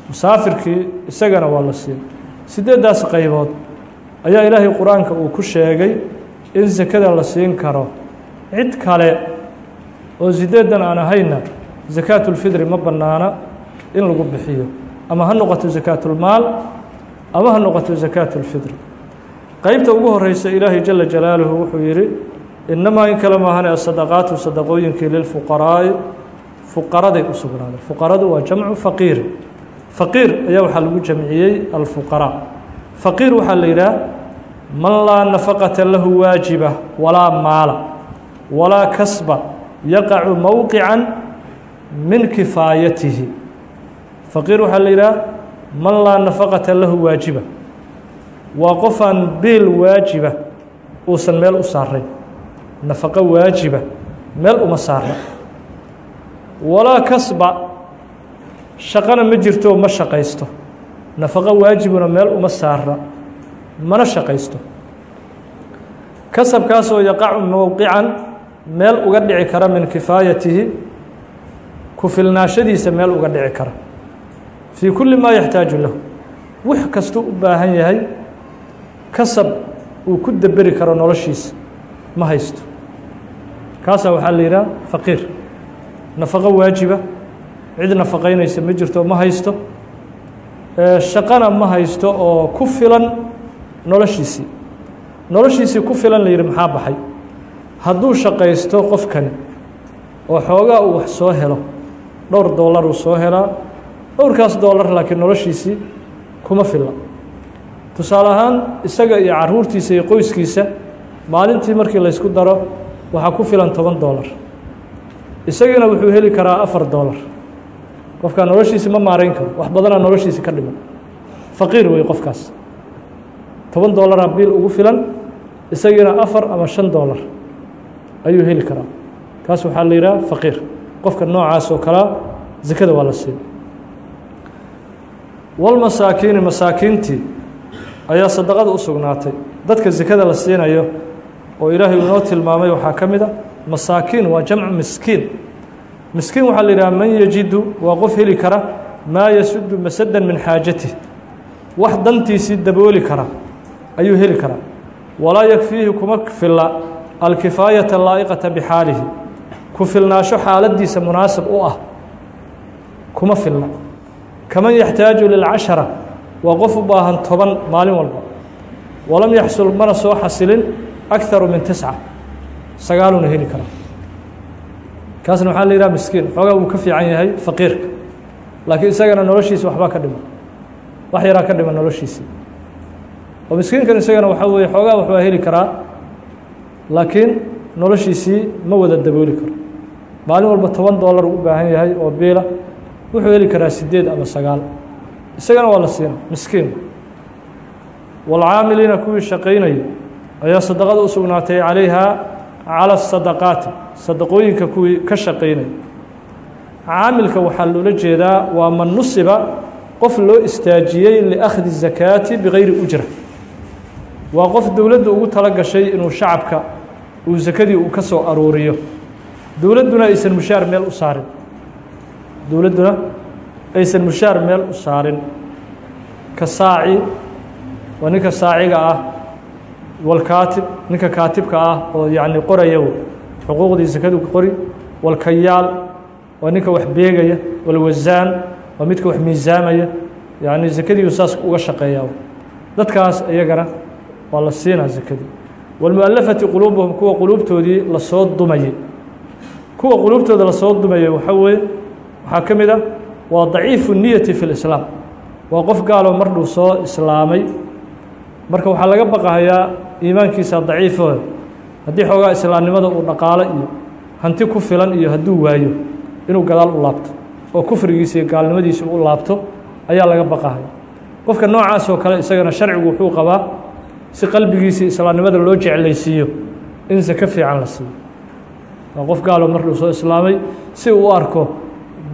Musaafirkii isagana waa la siiyey. Sideeddaas qaybood ayaa ilaahay qur'aanka uu ku sheegay in sakada la siin karo. Cid kale oo sideedan aan ahayna sakaatulfidri ma bannaana in lagu bixiyo. Ama ha noqoto sakaatulmaal ama ha noqoto sakaatulfidri qeybta ugu horeysa ilaahay jala jalaaluhu wuxuu yidhi innamaa in kale maahane asadaqaatu sadaqooyinkii lilfuqaraa'i fuqaraday u sugnaaday fuqaradu waa jamcu faqiir. Faqiir ayaa waxaa lagu jamciyey alfuqaraa. Faqiir waxaa la yidhaah man laa nafaqata lahu waajiba walaa maala walaa kasba yaqacu mowqican min kifaayatihi. Faqiir waxaa la yidhaah man laa nafaqata lahu waajiba waa qofaan biil waajiba uusan meel u saarayn nafaqo waajiba meel uma saarna. Walaa kasba shaqana ma jirto ma shaqaysto. Nafaqo waajibuna meel uma saarna mana shaqaysto. Kasabkaasoo yaqacu mowqican meel uga dhici kara min kifaayatihi ku filnaashadiisa meel uga dhici kara. Fii kulli maa yaxtaaju lahu. Wax kastuu u baahan yahay kasab uu ku deberi karo noloshiisa ma haysto. Kaasaa waxaa la yidhaha faqiir. Nafaqo waajiba. Cid nafaqaynaysa ma jirto ma haysto. Shaqana ma haysto oo ku filan noloshiisii noloshiisii ku filan la yidhi maxaa baxay? Hadduu shaqaysto qofkani oo xoogaa uu wax soo helo dhowr dollar uu soo helaa dhowrkaas dollar laakiin noloshiisii kuma filla tusaale ahaan isaga iyo caruurtiisa iyo qoyskiisa maalintii markii laysku daro waxaa ku filan toban dollar. Isagiina wuxuu heli karaa afar dollar. Qofkaa noloshiisi ma maarayn karo wax badanaa noloshiisi ka dhiman. Faqiir wey qofkaas toban dollaraa biil ugu filan isagiina afar ama shan dollar ayuu heli karaa. Kaas waxaa la yidhaha faqiir. Qofka noocaas oo kalea waa la siin. Walmasaakiini masaakiintii ayaa sadaqada u sugnaatay. Dadka zakada la siinayo oo ilaahay inoo tilmaamay waxaa ka mid a masaakiin waa jamcu miskiin. Miskiin waxaa la yidhaha man yajidu waa qof heli kara maa yasudu masadan min xaajatih wax dantiisii dabooli kara ayuu heli karaa. Walaa yakfiihi kuma filla alkifaayata laa'iqata bixaalihi. Ku filnaasho xaaladiisa munaasib u ah kuma filna kaman yaxtaaju lilcashara waa qof u baahan toban maalin walba. Walam yaxsul mana soo xasilin akharu min tisca. Sagaaluna heli karaa. Kaasna waxaa la yidhaha miskiin xoogaa wuu ka fiican yahay faqiirka. Laakiin isagana noloshiisa waxbaa ka dhiman wax yaraa ka dhiman noloshiisii oo miskiinkan isagana waxaa weeye xoogaa waxbaa heli karaa laakiin noloshiisii ma wada dabooli karo. Maalin walba toban dollar u baahan yahay oo biila wuxuu heli karaa sideed ama sagaal. Isagana waa la siina miskiin. Waalcaamiliina kuwii shaqaynaya ayaa sadaqada u sugnaatay calayha cala sadaqaati sadaqooyinka kuwii ka shaqaynaya caamilka waxaa loola jeedaa waa man nusiba qof loo istaajiyey liakhdi zakaati bigayri ujra waa qof dowladda ugu tala gashay inuu shacabka uu sakadii uu ka soo aruuriyo. Dowladduna aysan mushaar meel u saarin. Dowladduna aysan mushaar meel u saarin. Ka saaci waa ninka saaciga ah walkaatib ninka kaatibka ah oo yacni qoraya xuquuqdii sakadu qori walkayaal waa ninka wax beegaya walwasaan waa midka wax miisaamaya. Yacni sakadiiu saas uga shaqeeyaa. Dadkaas iyagana waa la siinaa sakadii walmualafati quluubuhum kuwa quluubtoodii la soo dumayey kuwa quluubtooda la soo dumayay waxaa weeye waxaa ka mid ah waa daciifu niyati fi lislaam waa qof gaaloo mardhuu soo islaamay. Marka waxaa laga baqahayaa iimaankiisa daciifooda haddii xoogaa islaamnimada uu dhaqaalo iyo hanti ku filan iyo hadduu waayo inuu gadaal u laabto oo kufrigiisa iyo gaalnimadiisa u laabto ayaa laga baqahaya qofka noocaas oo kale isagana sharcigu wuxuu qabaa si qalbigiisii islaamnimada loo jeclaysiiyo in saka fiican la siiyo. Waa qof gaaloo markuu soo islaamay si uu u arko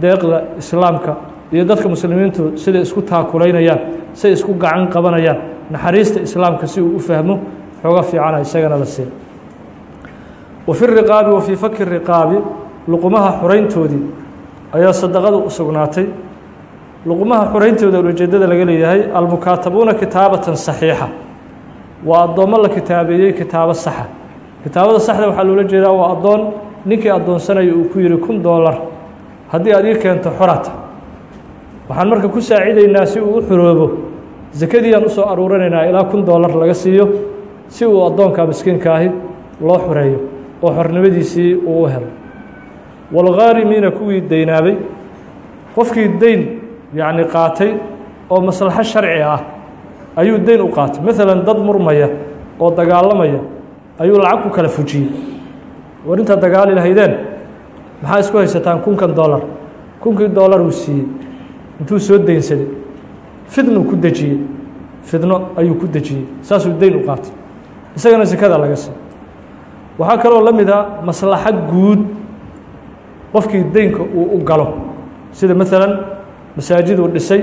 deeqda islaamka iyo dadka muslimiintu siday isku taakulaynayaan siay isku gacan qabanayaan naxariista islaamka si uu u fahmo xooga fiicana isagana la siin wa fi riqaabi wa fii faki riqaabi luqumaha xurayntoodii ayaa sadaqadu u sugnaatay. Luqumaha xurayntooda ujeedada laga leeyahay almukaatabuuna kitaabatan saxiixa waa addoommo la kitaabeeyey kitaabo saxa kitaabada saxda waxaa loola jeedaa waa addoon ninkii addoonsanaya uu ku yihi kun doolar haddii aad ii keento xorata waxaan marka ku saacidaynaa si uu u xoroobo sakadiiaan u soo aruurinaynaa ilaa kun doolar laga siiyo si uu addoonka miskiinka ahi loo xoreeyo oo xornimadiisii uu u helo. Walghaarimiina kuwii deynaabay qofkii deyn yacni qaatay oo maslaxo sharci ah ayuu deyn u qaatay. Maalan dad murmaya oo dagaalamaya ayuu lacag ku kala fujiyey. War intaad dagaali lahaydeen maxaa isku haysataan kunkan dollar? Kunkii dollar uu siiyey intuu soo deynsaday fidnuu ku dejiyey. Fidno ayuu ku dejiyey saasuu deyn u qaatay. Isagana sekada laga siiy waxaa kaloo la mid a maslaxo guud qofkii deynka uu u galo. Sida maalan masaajiduu dhisay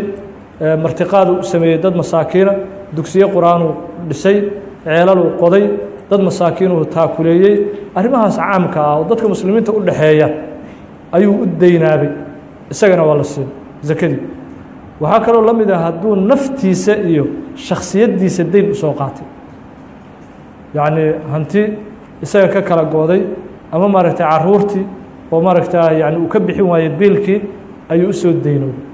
martiqaaduu sameeyey dad masaakiina dugsiyo qur'aanuu dhisay ceelaluu qoday dad masaakiinuu taakuleeyey arrimahaas caamka ah oo dadka muslimiinta u dhexeeya ayuu u deynaabay isagana waa la siin sakadii waxaa kaloo la mid ah hadduu naftiisa iyo shaksiyaddiisa deyn u soo qaatay. Yacnii hanti isaga ka kala gooday ama maaragtay caruurtii oo maaragta yani uu ka bixin waayey biilkii ayuu u soo deynooday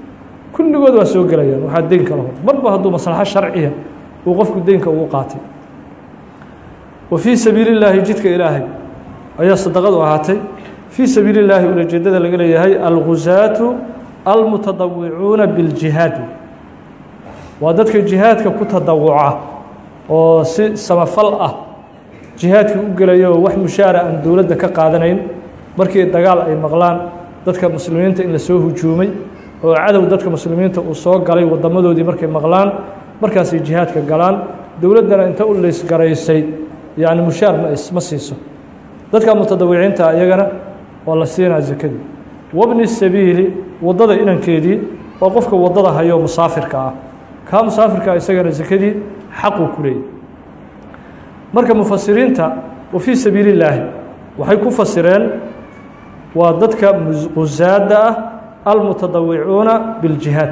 kulligood waa soo gelayaan waxaa deyn kala hor marba hadduu maslaxo sharciya uu qofku deynka ugu qaatay. Wafii sabiili illaahi jidka ilaahay ayaa sadaqadu ahaatay. Fii sabiili illaahi ulajeedada laga leeyahay algusaatu almutadawicuuna biljihaad. Waa dadka jihaadka ku tadawuca oo si samafal ah jihaadkii u gelaya wax mushaara aan dowladda ka qaadanayn. Markii dagaal ay maqlaan dadka muslimiinta in la soo hujuumay oo cadow dadka muslimiinta uu soo galay wadamadoodii markay maqlaan markaasay jihaadka galaan dowladdana inta u leysgaraysay yani mushaar ma siiso. Dadka mutadawiciinta iyagana waa la siinaa sakadii wabni sabiili waddada inankeedii oo qofka waddada hayo musaafirka ah. Kaa musaafirkaa isagana sakadii xaquu ku leeyay. Marka mufasiriinta wa fii sabiili illaahi waxay ku fasireen waa dadka qusaada ah almutadawicuuna biاljihaad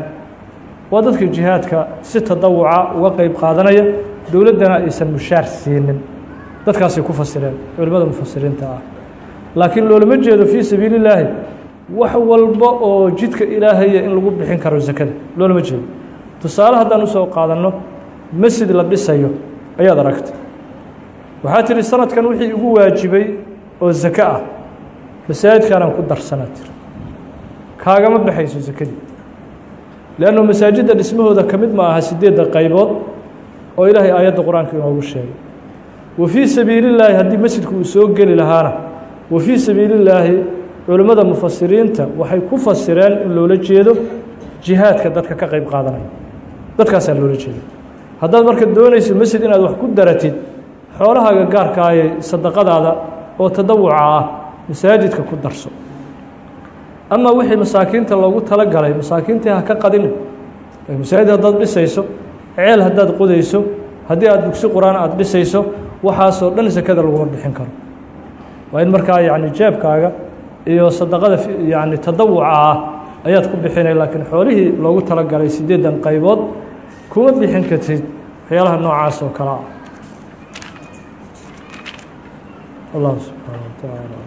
waa dadka jihaadka si tadawuca uga qeyb qaadanaya dowladdana aysan mushaar siinin. Dadkaasay ku fasireen culimada mufasiriinta ah. Laakiin loolama jeedo fii sabiili illaahi wax walba oo jidka ilaahaya in lagu bixin karo sakada loolama jeedo. Tusaale haddaan u soo qaadanno masjid la dhisayo ayaad aragtay waxaa tihi sanadkan wixii igu waajibay oo sake ah masaajidkaanaan ku darsanaa tiri kaagama baxayso sakadii leanno masaajidda dhismahooda ka mid ma aha sideedda qaybood oo ilaahay aayadda qur'aanka inoogu sheegay. Wa fii sabiili haddii masjidku uu soo geli lahaana wa fii sabiili culimmada mufasiriinta waxay ku fasireen in loola jeedo jihaadka dadka ka qeyb qaadanaya. Dadkaasaa loola jeeda haddaad marka doonayso masjid inaad wax ku daratid xoolahaaga gaarkaaye sadaqadaada oo tadawuca ah masaajidka ku darso ama wixii masaakiinta loogu tala galay masaakiintii ha ka qadin. Masaajid haddaad dhisayso ceel haddaad qodayso haddii aad dugsi qur'aan aada dhisayso waxaasoo dhan sakada laguma bixin karo. Waa in markaa yacni jeebkaaga iyo sadaqada yacni tadawuca ah ayaad ku bixinay laakiin xoolihii loogu tala galay siddeedan qaybood kuma bixin kartid waxyaalaha noocaas oo kale ah. Allah subxaana wa tacaala